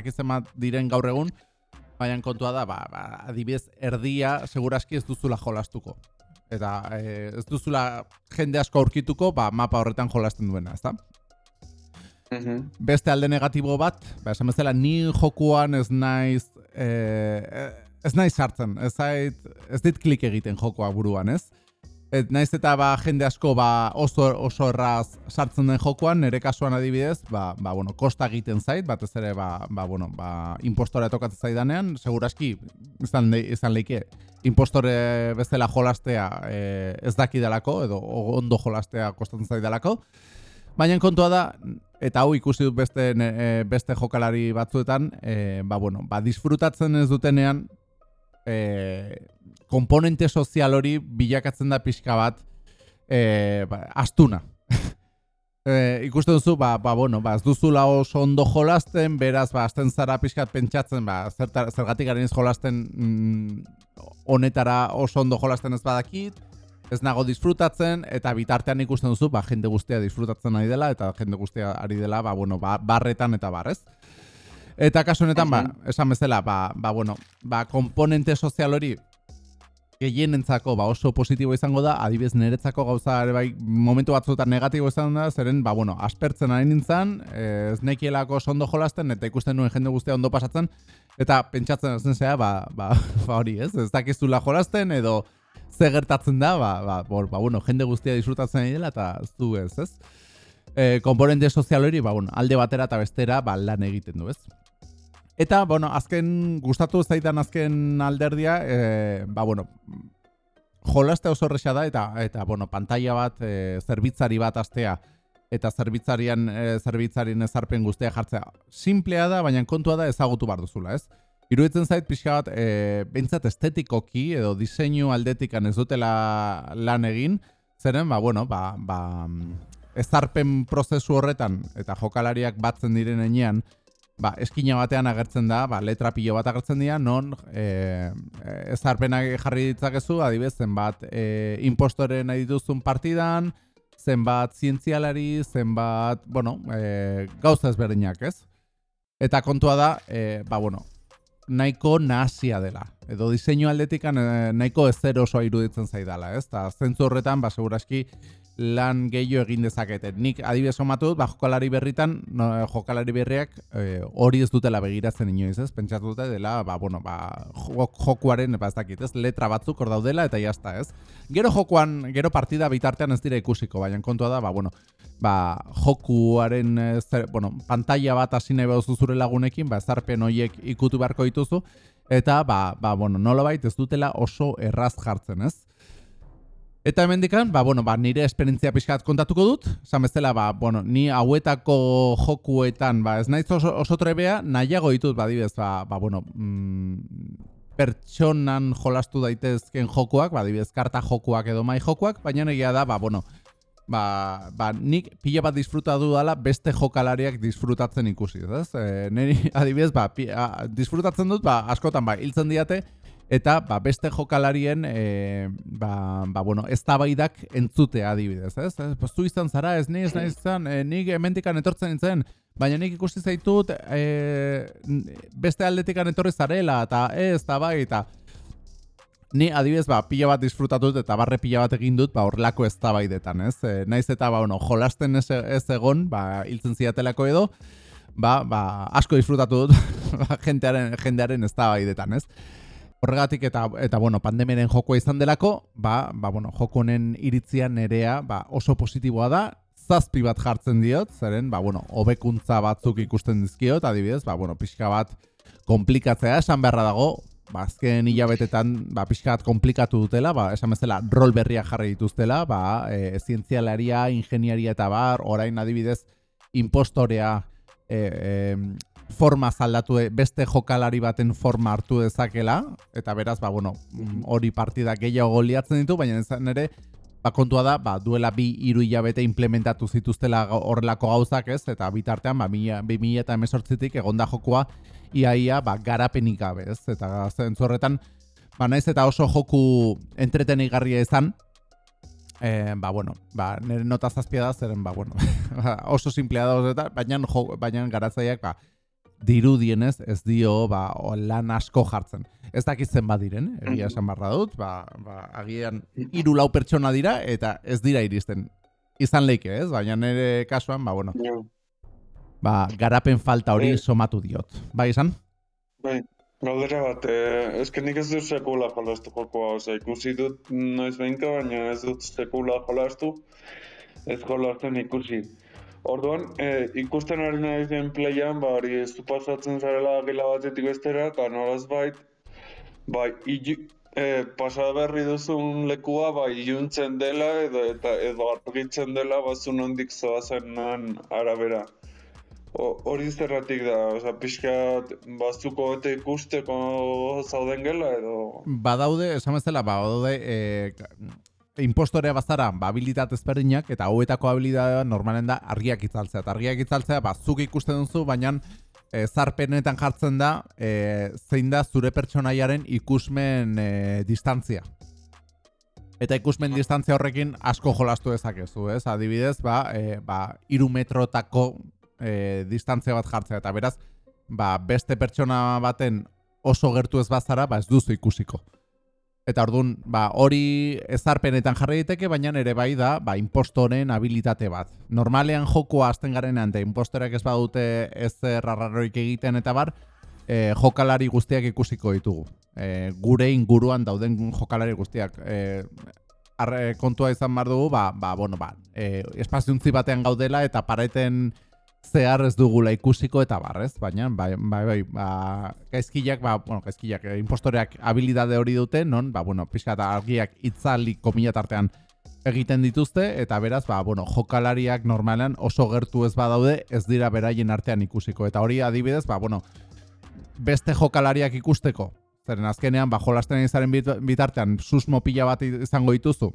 diren gaur egun baina kontua da ba, ba adibidez erdia segurazki ez duzula jolastuko. Eta e, ez duzula jende asko aurkituko ba mapa horretan jolasten duena ezta Beste alde negatibo bat, ba, esan bezala, ni jokuan ez naiz, e, ez naiz sartzen, ez, zait, ez dit klik egiten jokoa buruan, ez? Et naiz eta ba, jende asko ba, oso, oso erraz sartzen den jokoan, nire kasuan adibidez, ba, ba, bueno, kosta egiten zait, batez ere, ba, ba, bueno, ba, impostore tokatzen zaidanean, seguraski, izan, izan leike, impostore bezala jolastea e, ez daki dalako, edo ondo jolastea kostatzen zaidalako, Baina kontua da, eta hau ikusi dut beste, e, beste jokalari batzuetan, e, ba, bueno, ba, disfrutatzen ez dutenean, e, komponente sozial hori bilakatzen da pixka bat, e, ba, astuna. e, ikusten duzu, ba, ba, bueno, ba, ez duzula oso ondo jolasten, beraz, ba, azten zara pixkat pentsatzen, ba, zergatik garen ez jolasten mm, honetara oso ondo jolasten ez badakit, ez nago disfrutatzen, eta bitartean ikusten duzu, ba, jende guztia disfrutatzen ari dela, eta jende guztia ari dela, ba, bueno, ba, barretan eta barrez. Eta kasu honetan, ba, esan bezala, ba, ba, bueno, ba, komponente sozial hori gehienentzako ba, oso positibo izango da, adibidez niretzako gauza ere bai momentu batzuetan negatibo izan da, zeren, ba, bueno, aspertzen ari nintzen, ez nekielako sondo jolasten, eta ikusten nuen jende guztia ondo pasatzen, eta pentsatzen zen zea, ba, ba, ba hori, ez? Ez dakizula jolasten, edo ze gertatzen da, ba, ba, ba, bueno, jende guztia disfrutatzen dela, eta zu ez, ez? E, komponente sozial hori, ba, bueno, alde batera eta bestera, ba, lan egiten du, ez? Eta, bueno, azken, gustatu zaitan azken alderdia, e, ba, bueno, jolaste oso horrexa da, eta, eta bueno, pantalla bat, e, zerbitzari bat astea, eta zerbitzarian, e, zerbitzarien ezarpen guztia jartzea. Simplea da, baina kontua da ezagutu bar duzula, ez? Iruditzen zait pixka bat, e, bintzat estetikoki, edo diseinu aldetikan ez dutela lan egin, zeren, ba, bueno, ba, ba, ezarpen prozesu horretan, eta jokalariak batzen diren enean, ba, eskina batean agertzen da, ba, letra pilo bat agertzen dira, non e, ezarpenak jarri ditzakezu, adibez, zenbat e, impostore nahi dituzun partidan, zenbat zientzialari, zenbat, bueno, e, gauza ezberdinak, ez? Eta kontua da, e, ba, bueno, nahiko nahasia dela. Edo diseinu aldetikan e, nahiko ezer oso iruditzen zaidala, ez? Ta zentzu horretan, ba, seguraski, lan gehiago egin dezakete. Nik adibidez somatut, ba, jokalari berritan, no, jokalari berriak eh, hori ez dutela begiratzen inoiz, ez? Pentsatu dute dela, ba, bueno, ba, jokuaren, ba, ez dakit, ez? Letra batzuk hor daudela eta jazta, ez? Gero jokuan, gero partida bitartean ez dira ikusiko, baina kontua da, ba, bueno, ba, jokuaren, zer, bueno, pantalla bat hasi nahi zure lagunekin, ba, ezarpen horiek ikutu beharko dituzu, eta, ba, ba, bueno, nolabait ez dutela oso erraz jartzen, ez? Eta hemendikan, ba, bueno, ba, nire esperientzia pixkat kontatuko dut, esan bezala, ba, bueno, ni hauetako jokuetan, ba, ez naiz oso, oso trebea, nahiago ditut, ba, dibez, ba, ba, bueno, mm, pertsonan jolastu daitezken jokuak, ba, dibez, karta jokuak edo mai jokuak, baina negia da, ba, bueno, ba, ba, nik pila bat disfrutatu dala beste jokalariak disfrutatzen ikusi, ez? E, niri, adibidez, ba, pi, a, disfrutatzen dut, ba, askotan, ba, hiltzen diate, eta ba, beste jokalarien e, ba, ba, bueno, ez tabaidak entzutea adibidez, ez? ez? Pues, zu izan zara, ez ni ez nahi izan, e, nik emendikan etortzen nintzen, baina nik ikusi zaitut e, beste aldetikan etorri zarela, eta ez, eta bai, eta ni adibidez, ba, pila bat disfrutatut eta barre pila bat egin dut, ba, horrelako ez tabaidetan, ez? E, naiz eta, ba, bueno, jolasten ez, ez egon, ba, hiltzen ziatelako edo, ba, ba, asko disfrutatu dut, ba, jentearen, jendearen ez tabaidetan, ez? Horregatik eta eta bueno, pandemiaren jokoa izan delako, ba, ba bueno, joko honen iritzia nerea, ba, oso positiboa da. Zazpi bat jartzen diot, zeren, ba, bueno, hobekuntza batzuk ikusten dizkiot, adibidez, ba, bueno, pixka bat komplikatzea esan beharra dago, ba, azken hilabetetan, ba, pixka bat komplikatu dutela, ba, esan bezala, rol berriak jarri dituztela, ba, e, zientzialaria, ingeniaria eta bar, orain adibidez, impostorea, e, e, forma zaldatu e, beste jokalari baten forma hartu dezakela eta beraz ba bueno mm, hori partida gehiago goliatzen ditu baina izan ere ba kontua da ba duela bi hiru hilabete implementatu zituztela horrelako gauzak ez? Eta bitartean ba 2018tik egonda jokoa iaia ba garapenik gabe ez? Eta zentzu horretan ba naiz eta oso joku entretenigarria izan Eh, ba, bueno, ba, nire nota zazpia da, zeren, ba, bueno, oso simplea da, baina, baina garatzaiak, ba, dirudienez ez dio ba, lan asko jartzen. Ez dakitzen badiren, egia esan barra dut, ba, ba, agian hiru lau pertsona dira eta ez dira iristen. Izan leike, ez? Baina nire kasuan, ba, bueno, ba, garapen falta hori eh. somatu diot. Bai, izan? Bai, galdera bat, eh, ezken nik ez dut sekula jolastu jokoa, oza, ikusi dut noiz behinka, baina ez dut sekula jolastu, ez jolasten ikusi. Orduan, e, ikusten ari nahi zen ba, hori ez du pasatzen zarela gila batetik bestera, eta nolaz bait, bai, iu, e, pasada berri duzun lekua, bai, iuntzen dela, edo, eta edo argitzen dela, bazun ondik zoazen arabera. Hori zerratik da, oza, pixka bazuko eta ikusteko zauden gela, edo... Badaude, esan bezala, badaude, e, impostorea bazara ba, habilitate ezberdinak eta hauetako habilitatea normalen da argiak itzaltzea. Eta argiak itzaltzea ba, zuk ikusten duzu, baina e, zarpenetan jartzen da e, zein da zure pertsonaiaren ikusmen e, distantzia. Eta ikusmen distantzia horrekin asko jolastu dezakezu, ez? Adibidez, ba, e, ba, iru metrotako e, distantzia bat jartzea. Eta beraz, ba, beste pertsona baten oso gertu ez bazara, ba, ez duzu ikusiko. Eta ordun, ba, hori ezarpenetan jarri daiteke, baina ere bai da, ba, impostoren habilitate bat. Normalean jokoa azten garenean, eta impostorak ez badute ez rarraroik egiten eta bar, e, jokalari guztiak ikusiko ditugu. E, gure inguruan dauden jokalari guztiak. E, arre, kontua izan bar dugu, ba, ba, bueno, ba, e, espaziuntzi batean gaudela eta pareten zehar ez dugula ikusiko eta barrez, baina bai, bai, bai, ba, gaizkiak, ba, bueno, gaizkiak, e, impostoreak habilidade hori dute, non, ba, bueno, pixka eta argiak itzali komila tartean egiten dituzte, eta beraz, ba, bueno, jokalariak normalean oso gertu ez badaude, ez dira beraien artean ikusiko, eta hori adibidez, ba, bueno, beste jokalariak ikusteko. Zeren azkenean, ba, jolasten izaren bitartean, susmo pila bat izango dituzu.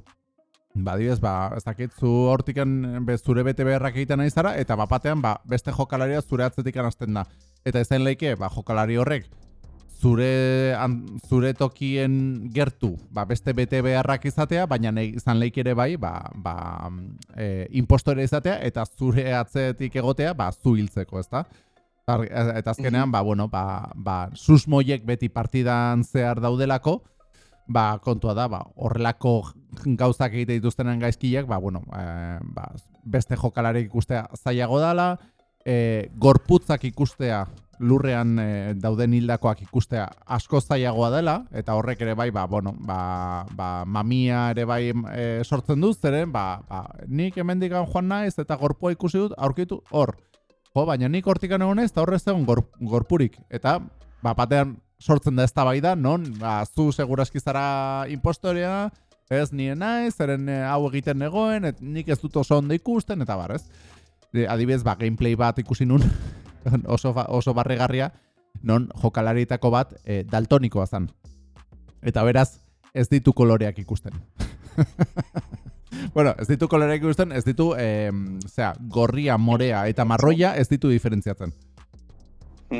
Ba, dibez, ba, ez dakit, zu hortiken be, zure bete beharrak egiten nahi zara, eta bapatean, ba, beste jokalaria zure atzetik anazten da. Eta ezen leike, ba, jokalari horrek, zure, an, zure tokien gertu, ba, beste bete beharrak izatea, baina izan leik ere bai, ba, ba, e, impostore izatea, eta zure atzetik egotea, ba, zu hiltzeko, ezta? eta azkenean, ba, bueno, ba, ba, susmoiek beti partidan zehar daudelako, ba, kontua da, ba, horrelako gauzak egite dituztenen gaizkiak, ba, bueno, e, ba, beste jokalarek ikustea zailago dala, e, gorputzak ikustea, lurrean e, dauden hildakoak ikustea asko zailagoa dela, eta horrek ere bai, ba, bueno, ba, ba, mamia ere bai e, sortzen duz, zeren, ba, ba, nik emendikan joan naiz, eta gorpoa ikusi dut, aurkitu, hor, Jo, baina nik hortikan egonez, eta horrez egon gor, gorpurik. Eta, ba, batean sortzen da ez da non, ba, zu seguraski zara impostoria, ez nien naiz, zeren eh, hau egiten negoen, et, nik ez dut oso ondo ikusten, eta bar, ez? adibidez, ba, gameplay bat ikusi nun, oso, oso barregarria, non jokalarietako bat e, daltonikoa zan. Eta beraz, ez ditu koloreak ikusten. bueno, ez ditu koloreak ikusten, ez ditu, eh, zera, gorria, morea eta marroia ez ditu diferentziatzen.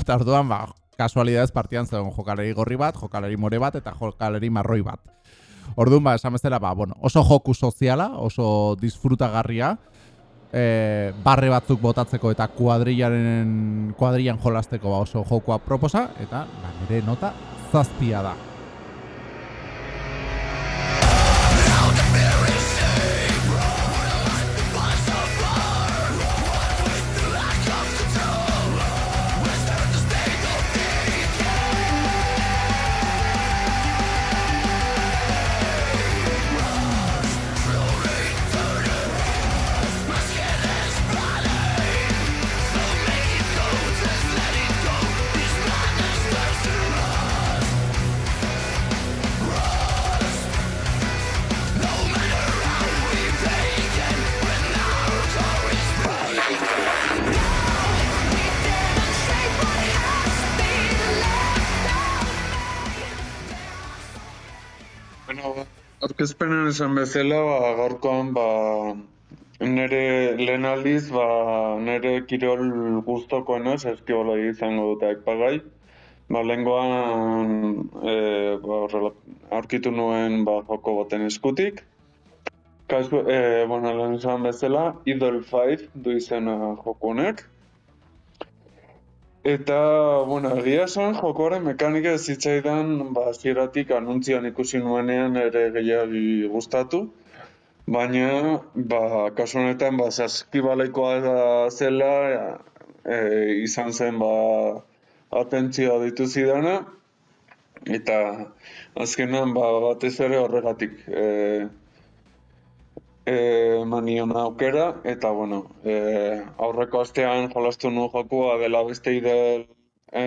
eta orduan, ba, kasualidades partian zegoen jokalari gorri bat, jokalari more bat eta jokalari marroi bat. Orduan, ba, esan bezala, ba, bueno, oso joku soziala, oso disfrutagarria, e, barre batzuk botatzeko eta kuadrillaren kuadrillan jolasteko ba, oso jokua proposa, eta ba, nire nota zazpia da. Aurkezpenen esan bezala, ba, gaurkoan, ba, nire lehen aldiz, ba, nire kirol guztokoena, eskiola izango dute aipagai. Ba, lehenkoan, e, ba, aurkitu nuen ba, joko baten eskutik. Kasu, e, bueno, lehen esan bezala, Idol 5 du izena joko honek. Eta, bueno, egia esan, jokoaren mekanika ez zitzaidan, ba, zieratik anuntzian ikusi nuenean ere gehiagi gustatu. Baina, ba, kasu honetan, ba, saskibalekoa zela, e, izan zen, ba, atentzioa ditu zidana. Eta, azkenan, ba, batez ere horregatik. E, e, manion aukera, eta bueno, e, aurreko astean jolastu nu jokua dela beste idel e,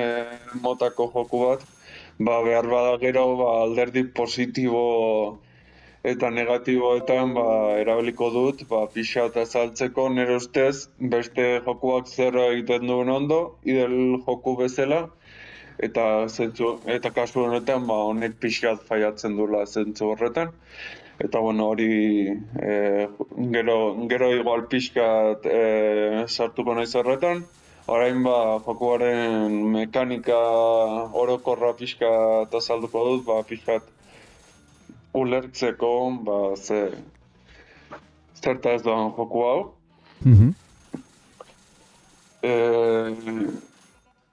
motako joku bat, ba, behar bada gero ba, alderdi positibo eta negatiboetan ba, erabiliko dut, ba, pixa eta saltzeko. Nire ustez, beste jokuak zer egiten duen ondo, idel joku bezala, eta zentzu, eta kasu honetan ba, honek pixat faiatzen dula zentzu horretan eta bueno, hori e, gero, gero igual pixkat e, sartuko naiz horretan. Orain ba, jokuaren mekanika orokorra pixka eta salduko dut, ba, pixkat ulertzeko, ba, ze, zerta ez doan joku hau. Mhm. E,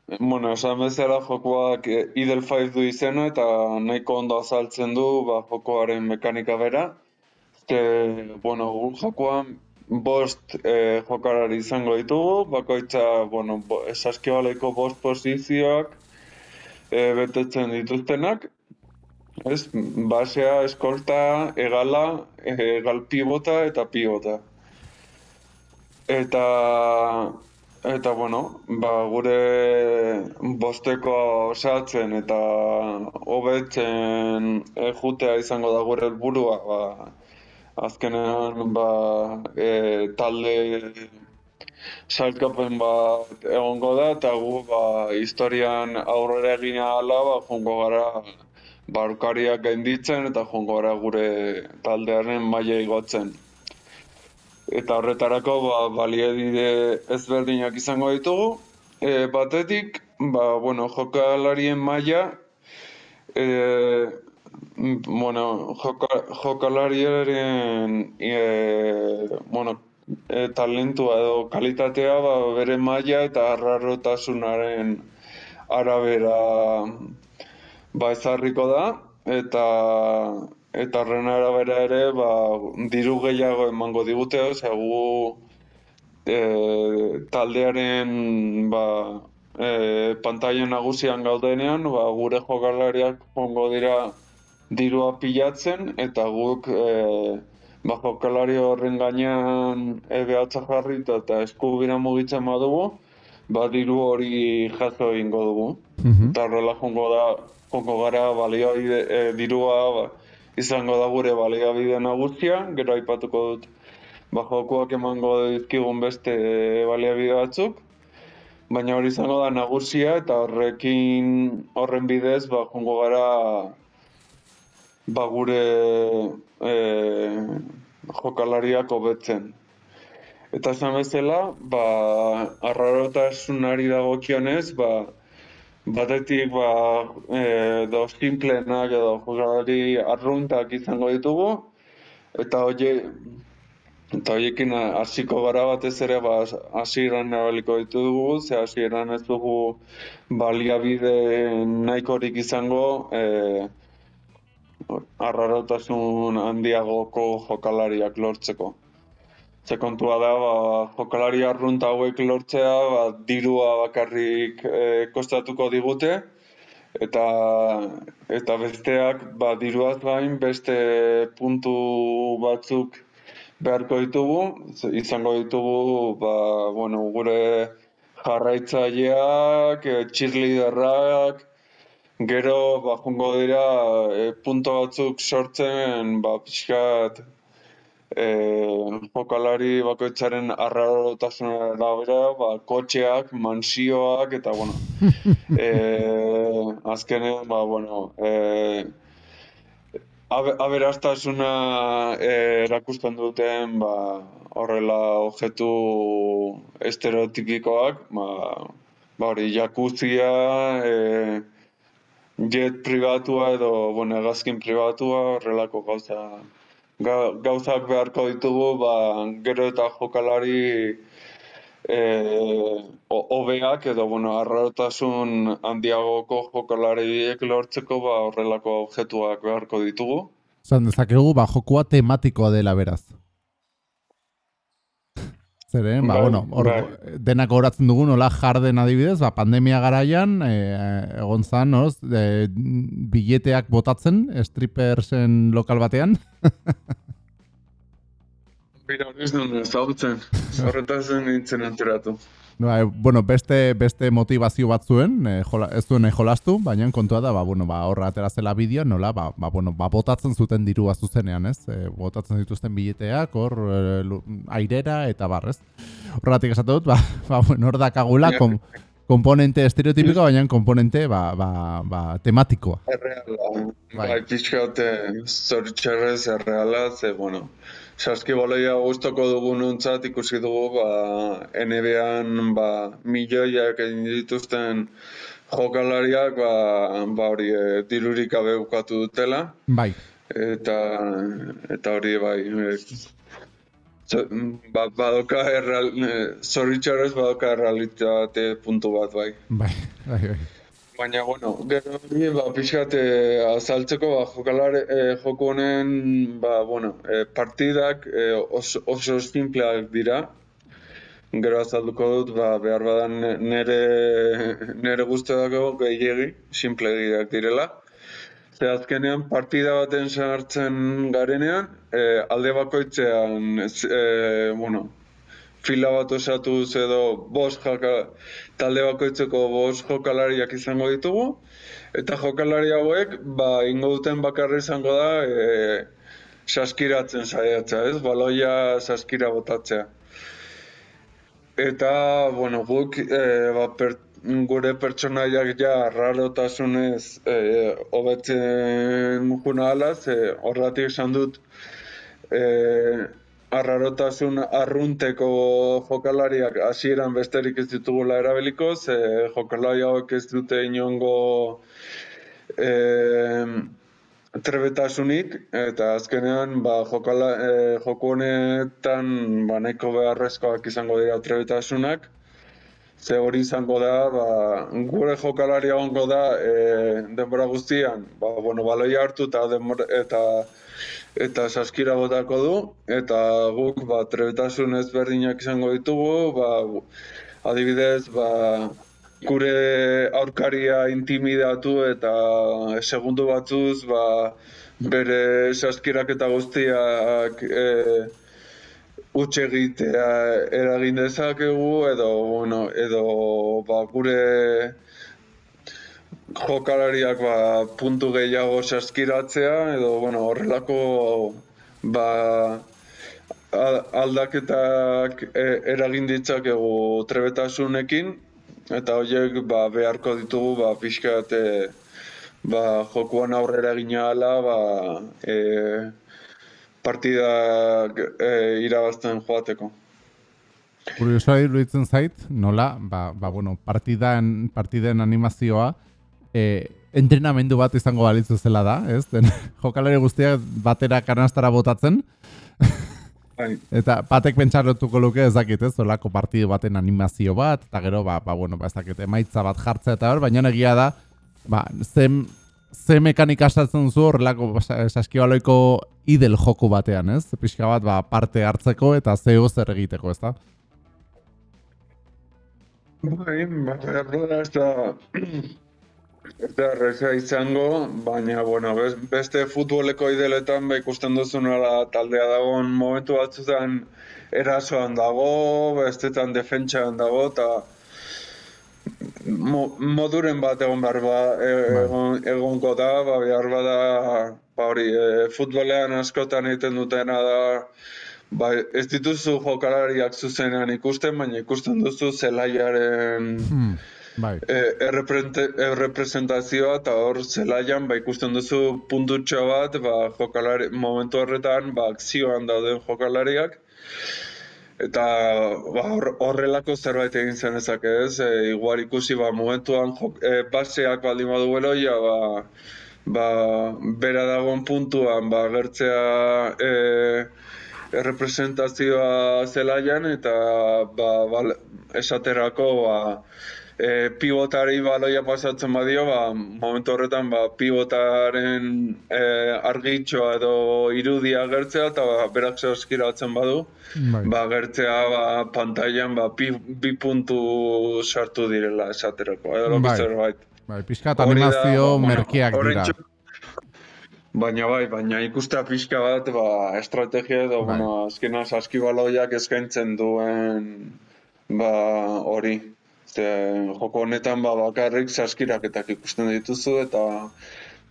bueno, esan bezala jokoak e, Idle 5 du izena eta nahiko ondo azaltzen du ba, jokoaren mekanika bera. Ze, bueno, gu jokoan bost e, jokalari izango ditugu, bakoitza, bueno, bo, saskibaleiko bost posizioak e, betetzen dituztenak. Ez, basea, eskolta, egala, egal pibota eta pibota. Eta eta bueno, ba, gure bosteko osatzen eta hobetzen e, jutea izango da gure helburua, ba, azkenean ba, e, talde sailkapen bat egongo da eta gu ba, historian aurrera egin ahala ba, jongo gara barkariak gainditzen eta jongo gara gure taldearen maila igotzen. Eta horretarako ba, baliabide ezberdinak izango ditugu. E, batetik, ba, bueno, jokalarien maila, e, bueno, joka, jokalariaren e, bueno, e, talentua edo kalitatea ba, bere maila eta arrarotasunaren arabera ba, ezarriko da eta eta horren arabera ere ba, diru gehiago emango digute, osea gu e, taldearen ba, e, pantaila nagusian gaudenean, ba, gure jokalariak jongo dira dirua pilatzen eta guk e, ba, jokalari horren gainean ebeatza jarrita eta eskubira mugitzen badugu, ba, diru hori jaso egingo dugu. Mhm. Eta horrela jongo da, jongo gara baliabide, e, dirua ba, izango da gure baliabide nagusia, gero aipatuko dut ba, jokoak emango dizkigun beste baliabide batzuk, baina hori izango da nagusia eta horrekin horren bidez ba, jongo gara ba, gure e, jokalariak hobetzen. Eta esan bezala, ba, arrarotasunari dagokionez, ba, batetik ba, e, edo simplenak edo jokalari arruntak izango ditugu, eta hoie, eta hoiekin hasiko gara batez ere ba, hasieran erabiliko ditugu, ze hasieran ez dugu baliabide nahikorik izango e, arrarotasun handiagoko jokalariak lortzeko. Ze kontua da, ba, jokalari arrunta hauek lortzea, ba, dirua bakarrik e, kostatuko digute, eta eta besteak ba, diruaz gain beste puntu batzuk beharko ditugu, izango ditugu ba, bueno, gure jarraitzaileak, e, cheerleaderrak, gero ba, jongo dira e, punto batzuk sortzen ba, pixkat e, jokalari bakoitzaren arrarotasunaren arabera, ba, kotxeak, mansioak, eta, bueno, e, azkenean, ba, bueno, e, abe- aberastasuna erakusten duten, ba, horrela objektu estereotipikoak, ba, ba hori, jakuzia, e, jet pribatua edo, bueno, pribatua, horrelako gauza, ga- gauzak beharko ditugu, ba, gero eta jokalari e, ho- hobeak edo, bueno, arrarotasun handiagoko jokalariek lortzeko, ba, horrelako objektuak beharko ditugu. Zan dezakegu, ba, jokua tematikoa dela beraz. Zeren, ba, Bai, bueno, hor, bai. denak horatzen dugu, nola jarden adibidez, ba, pandemia garaian, e, egon zan, noz, e, bileteak botatzen, strippersen lokal batean, Bira, hori ez nuen ezagutzen, horretaz nintzen enteratu. Ba, bueno, beste beste motivazio bat zuen, e, jola, ez zuen e, jolastu, baina kontua da, ba, bueno, ba, horra atera zela bideo, nola, ba, ba, bueno, ba, botatzen zuten dirua zuzenean, ez? E, botatzen dituzten bileteak, hor, e, airera eta barrez. Horratik esate dut, ba, ba, bueno, hor dakagula, kom, komponente estereotipikoa, baina komponente, ba, ba, ba, tematikoa. Erreala, Bai. bai, pixkat zoritxarrez erreala, ze, bueno, saskiboloia gustoko dugun untzat ikusi dugu, ba, NBA-an, ba, milioiak egin dituzten jokalariak, ba, ba hori, e, dirurik gabe bukatu dutela. Bai, eta eta hori bai e, zo- ba, badoka erreal, e, zoritxarrez badoka errealitate puntu bat bai. Bai, bai, bai. Baina, bueno, gero hori, ba, pixkat eh, azaltzeko, ba, jokalare, eh, joko honen, ba, bueno, eh, partidak eh, oso, oso simpleak dira. Gero azalduko dut, ba, behar badan nere, nere guztetako gehiegi, simpleak direla. Ze azkenean partida baten sartzen garenean, eh, alde bakoitzean, eh, bueno, fila bat osatuz edo bost jaka, talde bakoitzeko bost jokalariak izango ditugu, eta jokalari hauek, ba, ingo duten bakarra izango da, e, saskiratzen saiatzea, ez? Baloia saskira botatzea. Eta, bueno, guk e, ba, per, gure pertsonaiak ja rarotasunez e, hobetzen juna ala, ze horregatik esan dut e, arrarotasun arrunteko jokalariak hasieran besterik ez ditugula erabiliko, ze jokalari hauek ez dute inongo e, trebetasunik, eta azkenean ba, jokala, e, joko honetan ba, nahiko beharrezkoak izango dira trebetasunak, ze hori izango da, ba, gure jokalari egongo da e, denbora guztian, ba, bueno, baloia hartu eta denbora, eta eta saskira botako du, eta guk ba, trebetasun ezberdinak izango ditugu, ba, adibidez, ba, gure aurkaria intimidatu eta segundu batzuz ba, bere saskirak eta guztiak e, huts egitea eragin dezakegu edo bueno, edo ba, gure jokalariak ba, puntu gehiago saskiratzea edo bueno, horrelako ba, aldaketak e, eragin ditzakegu trebetasunekin eta horiek ba, beharko ditugu ba, pixkat e, ba, jokuan aurrera egina ala ba, e, partidak e, irabazten joateko. Kuriosoa iruditzen zait, nola, ba, ba bueno, partidan, partiden animazioa, e, entrenamendu bat izango balitzu zela da, ez? Den, jokalari guztiak batera kanastara botatzen, Bai. eta batek pentsartuko luke ez dakit, ez? Olako partidu baten animazio bat, eta gero, ba, ba bueno, ba, ez dakit, emaitza bat jartzea eta hor, baina egia da, ba, zen, ze mekanika astatzen zu horrelako sa- saskibaloiko idel joku batean, ez? Pixka bat, ba, parte hartzeko eta zeo zer egiteko, ez da? Bai, ba, errora ez da, ez da erreza izango, baina, bueno, beste futboleko ideletan ba, ikusten duzu nola taldea dagoen momentu batzutan erasoan dago, bestetan defentsan dago, eta mo, moduren bat egon behar ba, e- egon, egongo da, ba, behar bada, ba hori, e, futbolean askotan egiten dutena da, ba, ez dituzu jokalariak zuzenean ikusten, baina ikusten duzu zelaiaren Hmm, bai. e, errepresentazioa eta hor zelaian ba, ikusten duzu puntutxo bat ba, jokalari, momentu horretan ba, akzioan dauden jokalariak eta ba, hor- horrelako zerbait egin zen ezak ez, e, igual ikusi ba, momentuan jok, e, baseak baldin badu beloia ba, ba, bera dagoen puntuan ba, gertzea e, errepresentazioa zelaian eta ba, bal, esaterako ba, e, pivotari baloia pasatzen badio, ba, momentu horretan ba, pivotaren e, argitxoa edo irudia gertzea eta ba, berak saskiratzen badu, Bai. ba, gertzea ba, pantailan ba, bi, bi puntu sartu direla esaterako, edo Bai. bai. zerbait. Bai, pixka da, animazio bueno, merkeak dira. horrentxo- Baina bai, baina ikustea pixka bat, ba, estrategia edo, Bai. bueno, azkena saskibaloiak eskaintzen duen, ba, hori. Ze, joko honetan, ba, bakarrik saskiraketak ikusten dituzu, eta,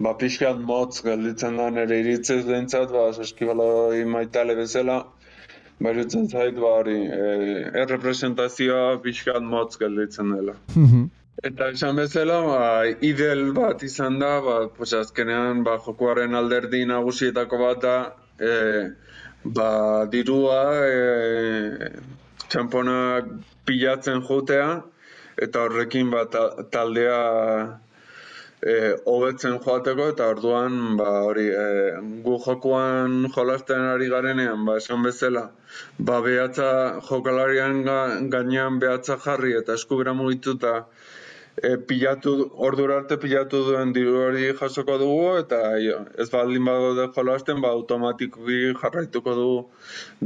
ba, pixkat motz gelditzen da nire iritzez behintzat, ba, saskibaloi maitale bezala, ba, iruditzen zait, ba, hori, e, errepresentazioa pixkat motz gelditzen dela. Mhm. Eta esan bezala, ba, idel bat izan da, ba, pues azkenean ba, jokoaren alderdi nagusietako bat da, e, ba, dirua, e, txamponak pilatzen jotea, eta horrekin ba, ta- taldea e, hobetzen joateko eta orduan ba hori e, gu jokuan jolasten ari garenean ba esan bezala ba behatza jokalarian ga, gainean behatza jarri eta eskubera mugituta e, pilatu ordura arte pilatu duen diru hori jasoko dugu eta ez baldin de jolasten ba automatikoki jarraituko dugu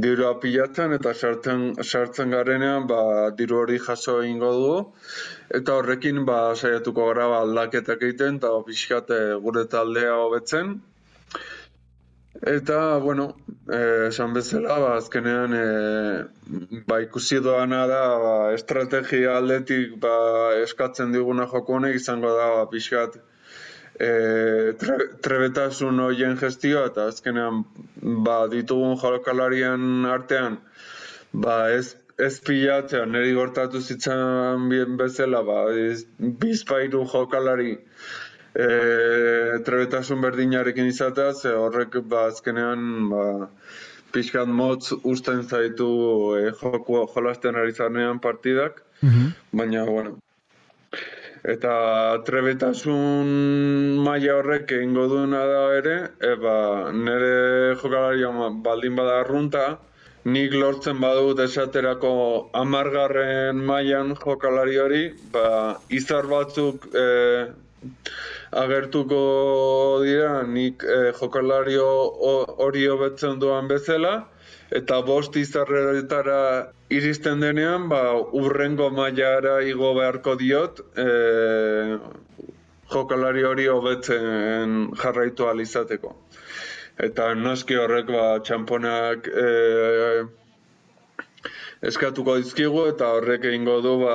dirua pilatzen eta sartzen sartzen garenean ba diru hori jaso egingo dugu eta horrekin ba saiatuko gara ba, aldaketak egiten eta pixkat eh, gure taldea hobetzen. Eta, bueno, eh, esan bezala, ba, azkenean e, ba, ikusi doana da ba, estrategia aldetik ba, eskatzen diguna joko honek izango da ba, pixkat e, tre, trebetasun horien gestioa eta azkenean ba, ditugun jokalarian artean ba, ez ez pilatzea, niri gortatu zitzan bezala, ba, bizpairu jokalari e, trebetasun berdinarekin izatea, ze horrek ba, azkenean ba, pixkat motz usten zaitu e, joku jolasten ari zanean partidak, mhm. baina, bueno, eta trebetasun maila horrek egingo duena da ere, e, ba, nire jokalaria baldin bada arrunta, nik lortzen badut esaterako amargarren mailan jokalari hori, ba, izar batzuk e, agertuko dira nik e, jokalari hori hobetzen duan bezala, eta bost izarretara iristen denean, ba, urrengo mailara igo beharko diot, e, jokalari hori hobetzen jarraitu alizateko eta noski horrek ba txamponak e, eskatuko dizkigu eta horrek egingo du ba,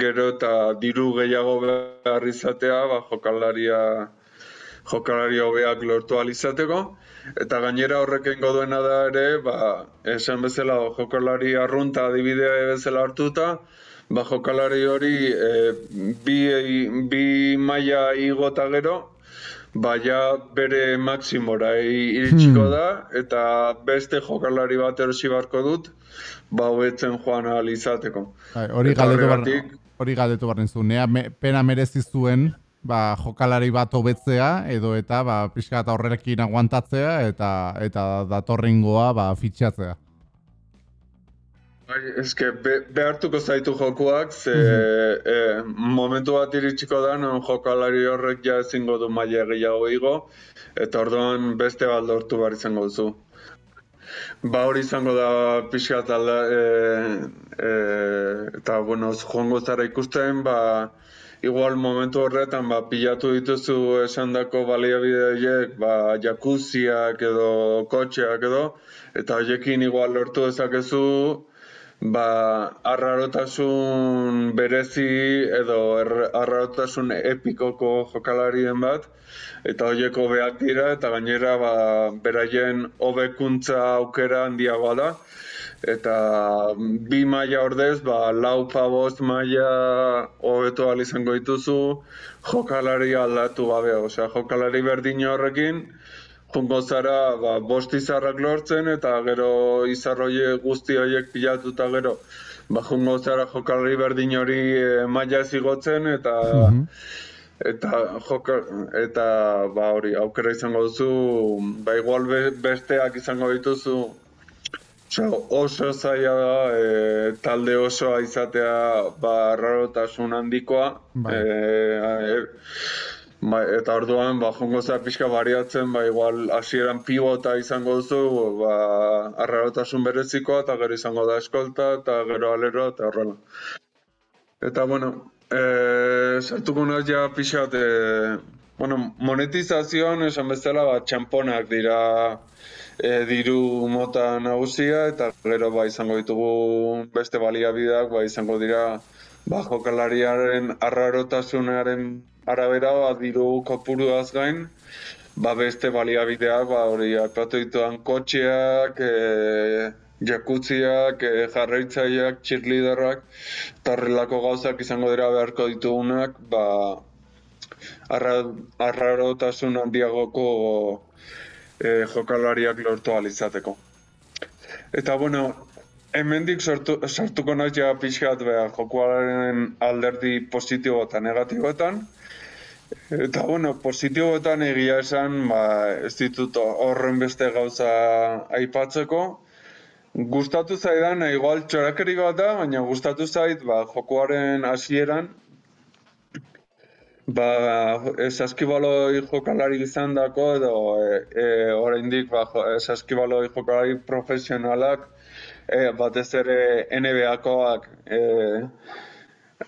gero eta diru gehiago behar izatea ba, jokalaria jokalari hobeak lortu alizateko eta gainera horrek egingo duena da ere ba, esan bezala jokalari arrunta adibidea bezala hartuta ba, jokalari hori e, bi, bi maila igota gero baina bere maksimora iritsiko hmm. da, eta beste jokalari bat erosi barko dut, ba hobetzen joan ahal izateko. Bai, hori galdetu barren, hori galdetu barren zu, nea me, pena merezi zuen, ba, jokalari bat hobetzea, edo eta ba, pixka eta horrekin aguantatzea, eta eta datorrengoa ba, fitxatzea. Bai, eske be, behartuko zaitu jokuak, ze mm momentu bat iritsiko da, non jokalari horrek ja ezingo du maila gehiago igo, eta orduan beste baldortu behar izango duzu. Ba hori izango da pixka talda, e, e, eta bueno, joango zara ikusten, ba, igual momentu horretan, ba, pilatu dituzu esandako baliabideak, ba, jakuziak edo kotxeak edo, eta horiekin igual lortu dezakezu, ba, arrarotasun berezi edo er, arrarotasun epikoko jokalarien bat, eta horieko behak dira, eta gainera ba, beraien hobekuntza aukera handiagoa da. Eta bi maila ordez, ba, lau pabost maila hobeto izango dituzu jokalari aldatu gabe. Osea, jokalari berdin horrekin, jungo zara ba, bost izarrak lortzen eta gero izarroie guzti horiek pilatuta gero ba, jungo zara jokalari berdin hori e, maila zigotzen eta mhm. eta joka, eta ba hori aukera izango duzu ba igual besteak izango dituzu oso zaila da e, talde osoa izatea ba rarotasun handikoa bai. e, Ba, eta orduan, ba, jongo zera pixka bariatzen, ba, igual, hasieran pivota izango duzu, ba, arrarotasun berezikoa, eta gero izango da eskolta, eta gero alero, eta horrela. Eta, bueno, e, sartuko nahi ja pixat, e, bueno, monetizazioan, esan bezala, ba, txamponak dira e, diru mota nagusia, eta gero, ba, izango ditugu beste baliabideak, ba, izango dira, ba, jokalariaren arrarotasunaren arabera ba, diru kopuruaz gain, ba beste baliabideak, ba hori aipatu dituan kotxeak, e, jakutziak, e, jarraitzaileak, cheerleaderrak, eta horrelako gauzak izango dira beharko ditugunak, ba arra, arrarotasun handiagoko e, jokalariak lortu alizateko. Eta bueno, hemendik sortu, sartuko nahi ja pixkat beha jokuaren alderdi positibo eta negatiboetan, Eta, bueno, positiboetan egia esan, ba, ez ditut horren beste gauza aipatzeko. Gustatu zaidan, igual txorakeri bat da, baina gustatu zait, ba, jokoaren hasieran, ba, saskibaloi jokalari izan dako, edo e, e, oraindik ba, saskibaloi jokalari profesionalak, e, batez ere NBA-koak, e,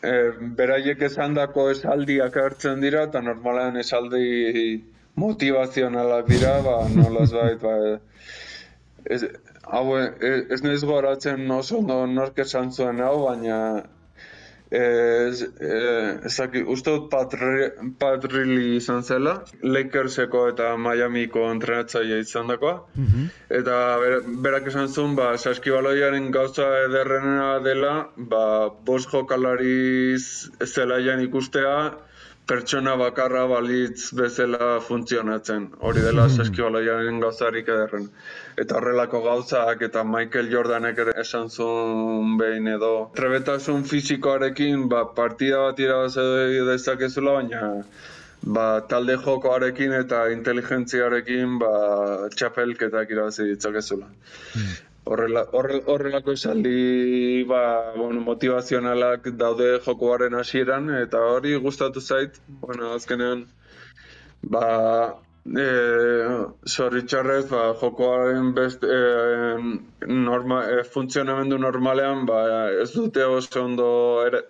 e, beraiek esan dako esaldiak hartzen dira, eta normalan esaldi motivazionalak dira, ba, nolaz bait, ba, ez, hau, ez, ez nahiz goratzen oso no, nork esan zuen hau, baina ez, ez, uste dut Pat, izan zela, Lakerseko eta Miamiko entrenatzaile izan dakoa. Mhm. Eta ber, berak esan zuen, ba, saskibaloiaren gauza ederrena dela, ba, bos jokalariz zelaian ikustea, pertsona bakarra balitz bezala funtzionatzen. Hori dela saskibaloiaren gauzarik ederren eta horrelako gauzak eta Michael Jordanek ere esan zuen behin edo trebetasun fizikoarekin ba, partida bat irabaz edo dezakezula baina ba, talde jokoarekin eta inteligentziarekin ba, txapelketak irabazi ditzakezula. Hmm. Horrela, horrelako esaldi ba, bueno, motivazionalak daude jokoaren hasieran eta hori gustatu zait, bueno, azkenean ba, E, Zoritxarrez, ba, jokoaren best, e, norma, e, funtzionamendu normalean ba, ez dute oso ondo ere,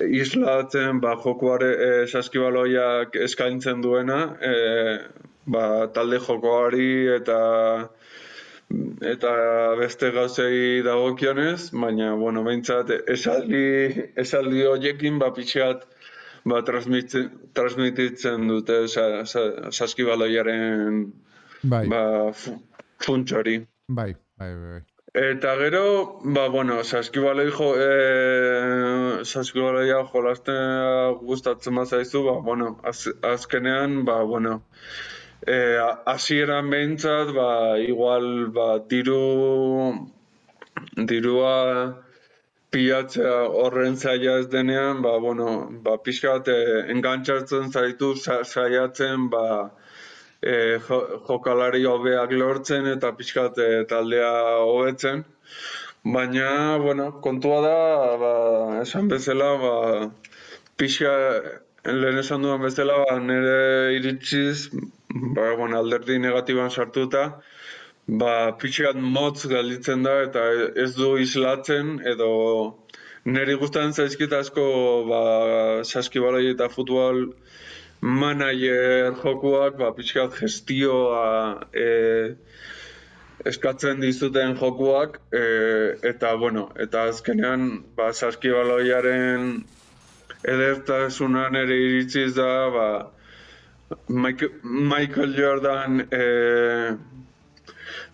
islatzen ba, jokoare e, saskibaloiak eskaintzen duena e, ba, talde jokoari eta eta beste gauzei dagokionez, baina, bueno, behintzat, esaldi, esaldi horiekin, ba, pixeat, ba, transmititzen dute sa, sa, saskibaloiaren bai. ba, funtsori. Bai, bai, bai, bai. Eta gero, ba, bueno, saskibaloi jo, e, saskibaloia jolazten gustatzen mazaizu, ba, bueno, az, azkenean, ba, bueno, e, asieran behintzat, ba, igual, ba, diru, dirua, pilatzea horren zaila ez denean, ba, bueno, ba, pixka bat, eh, engantzatzen zaitu saiatzen, ba, e, jokalari hobeak lortzen eta pixka eh, taldea hobetzen. Baina, bueno, kontua da, ba, esan bezala, ba, pixka, lehen esan duan bezala, ba, nire iritsiz, ba, bueno, alderdi negatiban sartuta, ba, pixeat motz galditzen da eta ez du islatzen edo niri gustan zaizkit asko ba, saskibalai eta futbol manager jokuak ba, pixeat gestioa e, eskatzen dizuten jokuak e, eta bueno, eta azkenean ba, saskibaloiaren edertasunan ere iritsiz da ba, Michael Jordan e,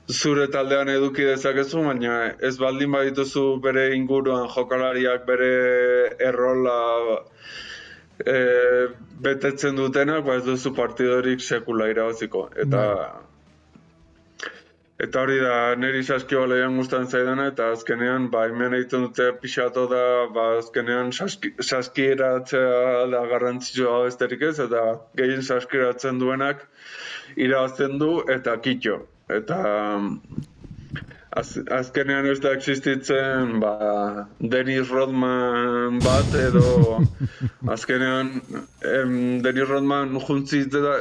zure taldean eduki dezakezu, baina ez baldin badituzu bere inguruan jokalariak bere errola e, betetzen dutenak, ba ez duzu partidorik sekula irabaziko. Eta bai. eta hori da, niri saskibaloian gustan zaidana, eta azkenean, ba, hemen egiten dute pixato da, ba, azkenean saski, saskiratzea da garrantzitsua besterik ez, eta gehien saskiratzen duenak irabazten du, eta kitxo eta az, azkenean ez da existitzen ba, Dennis Rodman bat edo azkenean em, Dennis Rodman juntzi da,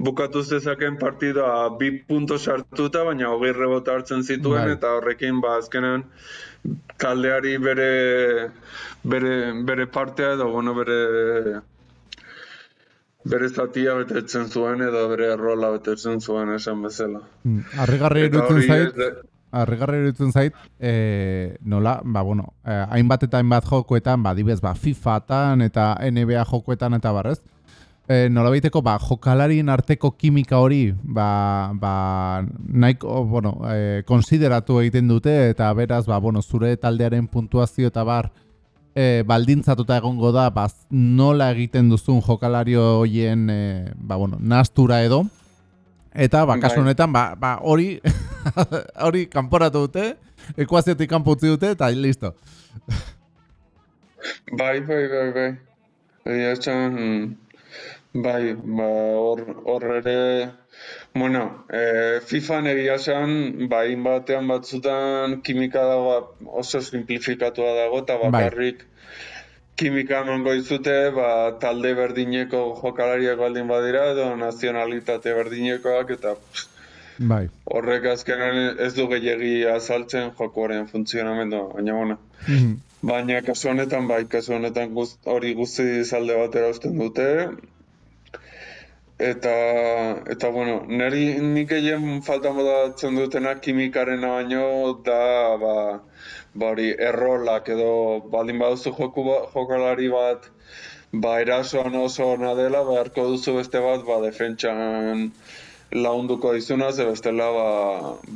bukatu zezaken partida bi punto sartuta, baina hogei rebota hartzen zituen, bai. eta horrekin ba, azkenean taldeari bere, bere, bere partea edo bueno, bere bere zatia betetzen zuen edo bere rola betetzen zuen esan bezala. Mm, Arrigarri irutzen zait, arrigarri irutzen zait, e, nola, ba, bueno, eh, hainbat eta hainbat jokoetan, ba, dibez, ba, FIFA-tan eta NBA jokoetan eta barrez, e, nola baiteko, ba, jokalarien arteko kimika hori, ba, ba, nahiko, bueno, e, konsideratu egiten dute, eta beraz, ba, bueno, zure taldearen puntuazio eta bar, e, baldintzatuta egongo da baz, nola egiten duzun jokalario hoien e, ba, bueno, nastura edo. Eta ba, kasu bai. honetan ba, ba, hori hori kanporatu dute ekuaziotik kanpo utzi dute eta listo. Bai, bai, bai, bai. Egia Bai, ba, hor, hor ere, bueno, e, FIFAn egia esan, ba, batean batzutan kimika dago oso simplifikatua dago, eta Bai. bakarrik kimika emango dizute, ba, talde berdineko jokalariak baldin badira, edo nazionalitate berdinekoak, eta pff, Bai. horrek azkenan ez du gehiagi azaltzen jokoaren funtzionamendu, baina bueno. Mhm. Baina kasu honetan, bai, kasu honetan guz, hori guzti alde batera uzten dute, Eta, eta bueno, niri nik gehien falta modatzen dutena kimikarena baino da, ba, ba hori, errolak edo baldin baduzu joku ba, jokalari bat, ba, erasoan oso ona dela, beharko duzu beste bat, ba, defentsan launduko dizuna, ze bestela, ba,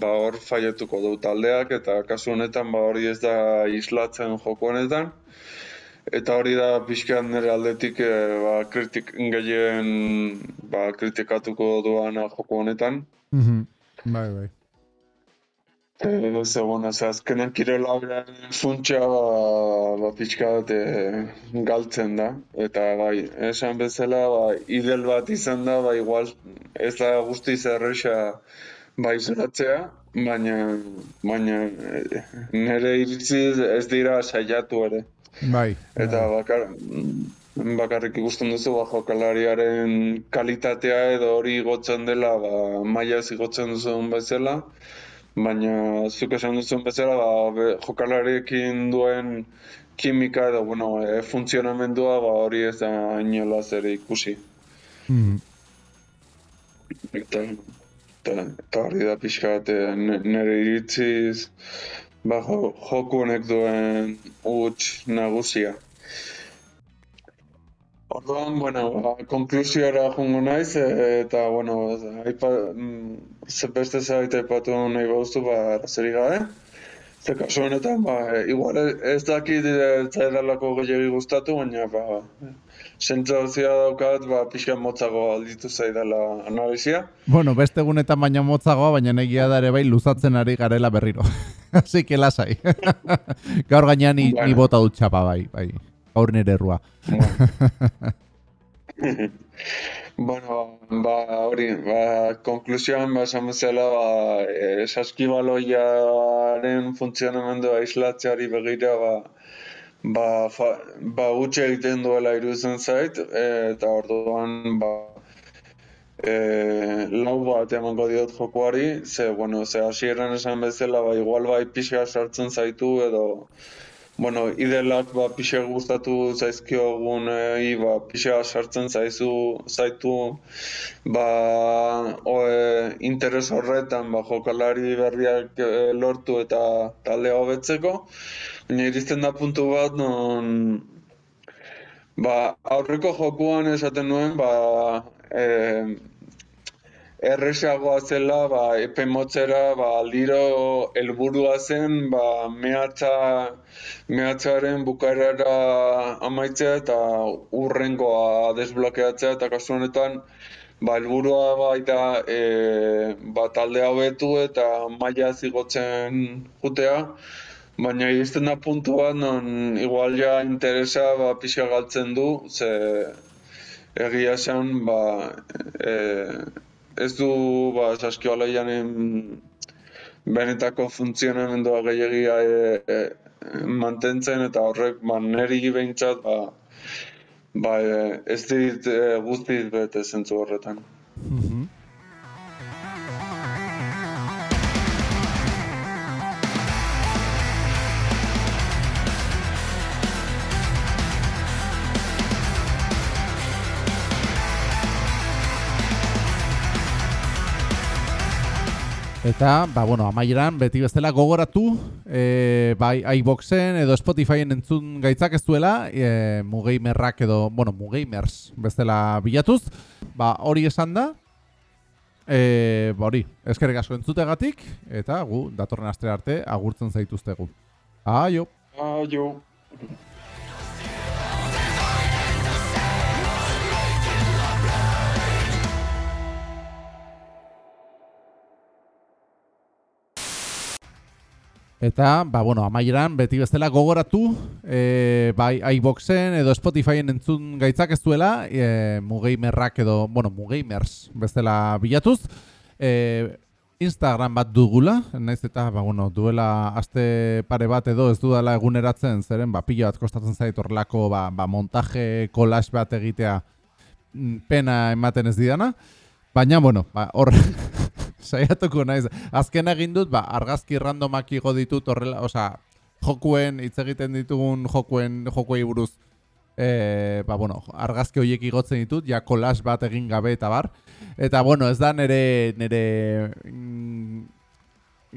ba hor faietuko du taldeak, eta kasu honetan, ba, hori ez da islatzen joku honetan. Eta hori da pixkan nire aldetik e, ba, kritik gehien ba, kritikatuko duana joko honetan. Mhm. Bai, bai. E, ze, bueno, ze azkenen kirela funtsa ba, ba, pixka bat e, galtzen da. Eta bai, esan bezala, ba, idel bat izan da, ba, igual ez da guztiz erresa ba, izolatzea, baina, baina nire iritziz ez dira saiatu ere. Bai. Eta bakar, mm, bakarrik ikusten duzu ba, jokalariaren kalitatea edo hori igotzen dela, ba, maila ez igotzen duzun bezala, baina zuk esan duzun bezala, ba, be, jokalariekin duen kimika edo, bueno, e, funtzionamendua, ba, hori ez da inolaz ere ikusi. Mhm. Eta, eta, eta hori da pixka e, nire iritziz, ba, jo, joku honek duen huts nagusia. Orduan, bueno, ba, konklusiora jungo naiz, eta, bueno, aipa, mm, beste zerbait aipatu nahi bauztu, ba, arazorik gabe. Ze kasu honetan, ba, e, igual ez dakit e, zaidalako gehiagi gustatu, baina, ba, sentsazioa daukat, ba, pixka motzago alditu zaidala analizia. Bueno, beste egunetan baina motzagoa, baina egia da ere bai luzatzen ari garela berriro. Así que lasai. Gaur gainean ni, ni Bueno. bota dut txapa bai, bai. Gaur nire errua. Bueno, ba, hori, ba, konklusioan, ba, esan bezala, ba, e, saskibaloiaren funtzionamendua islatzeari begira, ba, ba, fa, ba, utxe egiten duela iruditzen zait, eta orduan, ba, e, lau bat emango diot jokuari, ze, bueno, ze hasieran esan bezala, ba, igual bai pixka sartzen zaitu, edo, bueno, idelak ba, pixe gustatu zaizkiogunei, ba, pixe sartzen zaizu, zaitu, ba, o, e, interes horretan, ba, jokalari berriak e, lortu eta taldea hobetzeko, baina iristen da puntu bat non, ba, aurreko jokuan esaten nuen, ba, e, erresagoa zela, ba, epe motzera, ba, aldiro helburua zen, ba, mehatza, mehatzaren bukaerara amaitzea eta urrengoa desblokeatzea eta kasu honetan, ba, helburua baita e, ba, taldea hobetu eta maila zigotzen jutea, baina iristen da puntu bat non igual ja interesa ba, pixa galtzen du, ze egia esan, ba, e, ez du ba, saskibaloianen benetako funtzionamendua gehiagia e, e, mantentzen eta horrek ba, neri behintzat ba, ba, e, ez dit e, guztiz bete zentzu horretan. Mhm. Eta, ba, bueno, amaieran, beti bestela gogoratu, e, bai, iBoxen edo Spotifyen entzun gaitzak ez duela, e, mugeimerrak edo, bueno, mugeimers bestela bilatuz, ba, hori esan da, e, ba, hori, eskerrik asko entzutegatik, eta gu, datorren astre arte, agurtzen zaituztegu. Aio! Aio! Eta, ba, bueno, amaieran, beti bezala gogoratu, e, bai, iBoxen edo Spotifyen entzun gaitzak ez duela, e, mugeimerrak edo, bueno, mugeimers bezala bilatuz, e, Instagram bat dugula, naiz eta, ba, bueno, duela aste pare bat edo ez dudala eguneratzen, zeren, ba, pila bat kostatzen zait horrelako, ba, ba, montaje, kolax bat egitea mm, pena ematen ez didana, baina, bueno, ba, hor, saiatuko naiz. Azken egin dut, ba, argazki randomak igo ditut horrela, osea, jokuen, hitz egiten ditugun jokuen, jokuei buruz, e, ba, bueno, argazki horiek igotzen ditut, ja kolas bat egin gabe eta bar. Eta, bueno, ez da nere, nere mm,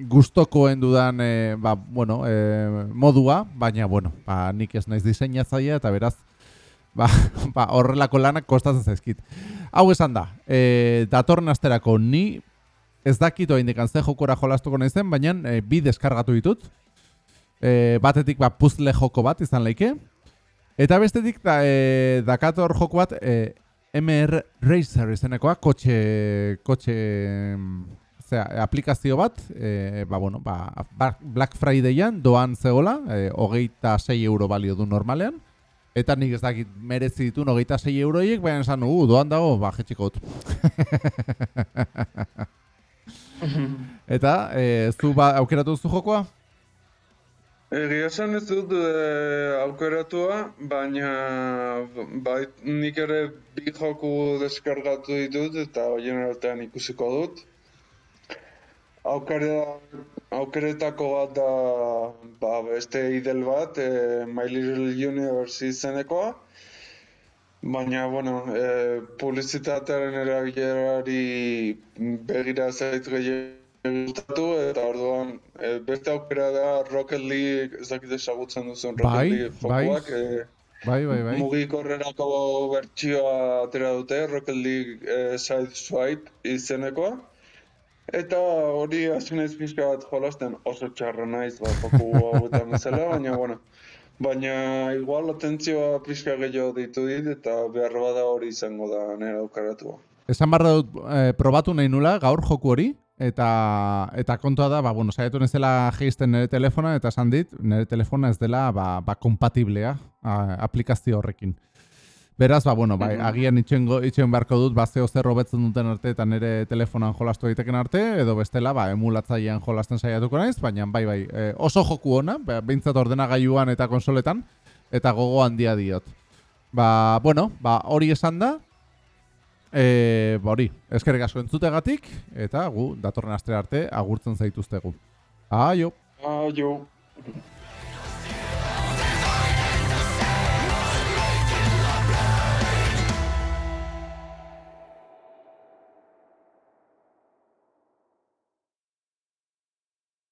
gustokoen dudan, e, ba, bueno, e, modua, baina, bueno, ba, nik ez naiz diseinatzaia eta beraz, ba, ba, horrelako lanak kostatzen zaizkit. Hau esan da, e, datorren asterako ni ez dakit oa indikan ze jokora jolastuko naizen, baina e, bi deskargatu ditut. E, batetik ba, puzzle joko bat izan leike. Eta bestetik da, e, dakator joko bat e, MR Racer izenekoa, kotxe, kotxe zera, aplikazio bat, e, ba, bueno, ba, Black Fridayan doan zegola, e, hogeita 6 euro balio du normalean. Eta nik ez dakit merezi ditu hogeita 6 euroiek, baina esan, uh, doan dago, ba, jetxiko dut. Eta, e, zu ba, aukeratu zu jokoa? Egia esan ez dut e, aukeratua, baina bai, nik ere bi joku deskargatu ditut eta horien artean ikusiko dut. Aukere, aukeretako bat da ba, beste idel bat, e, My Little Universe izenekoa. Baina, bueno, e, publizitatearen eragilerari begira zait gehiago gustatu, eta orduan e, beste aukera da Rocket League, ez dakit esagutzen duzen Rocket bai, League bai. jokoak. E, bai, bai, bai. Mugikorrerako bertsioa atera dute, Rocket League e, Side Swipe izenekoa. Eta hori hasi naiz pixka bat jolasten oso txarra naiz, ba, joku hauetan bezala, baina, bueno, Baina igual atentzioa pixka gehiago ditu dit eta behar bada hori izango da nera aukaratua. Esan barra dut eh, probatu nahi nula gaur joku hori eta eta kontua da, ba, bueno, saiatu nezela geisten nire telefona eta esan dit, nire telefona ez dela ba, ba kompatiblea aplikazio horrekin. Beraz, ba, bueno, bai, agian itxen, itxen beharko dut, ba, zeo zer robetzen duten arte eta nire telefonan jolastu egiteken arte, edo bestela, ba, emulatzailean jolasten saiatuko naiz, baina, bai, bai, e, oso joku ona, ba, behintzat ordenagailuan eta konsoletan, eta gogo handia diot. Ba, bueno, ba, hori esan da, e, ba, hori, eskerrik asko entzutegatik, eta gu, datorren astre arte, agurtzen zaituztegu. Aio! Aio!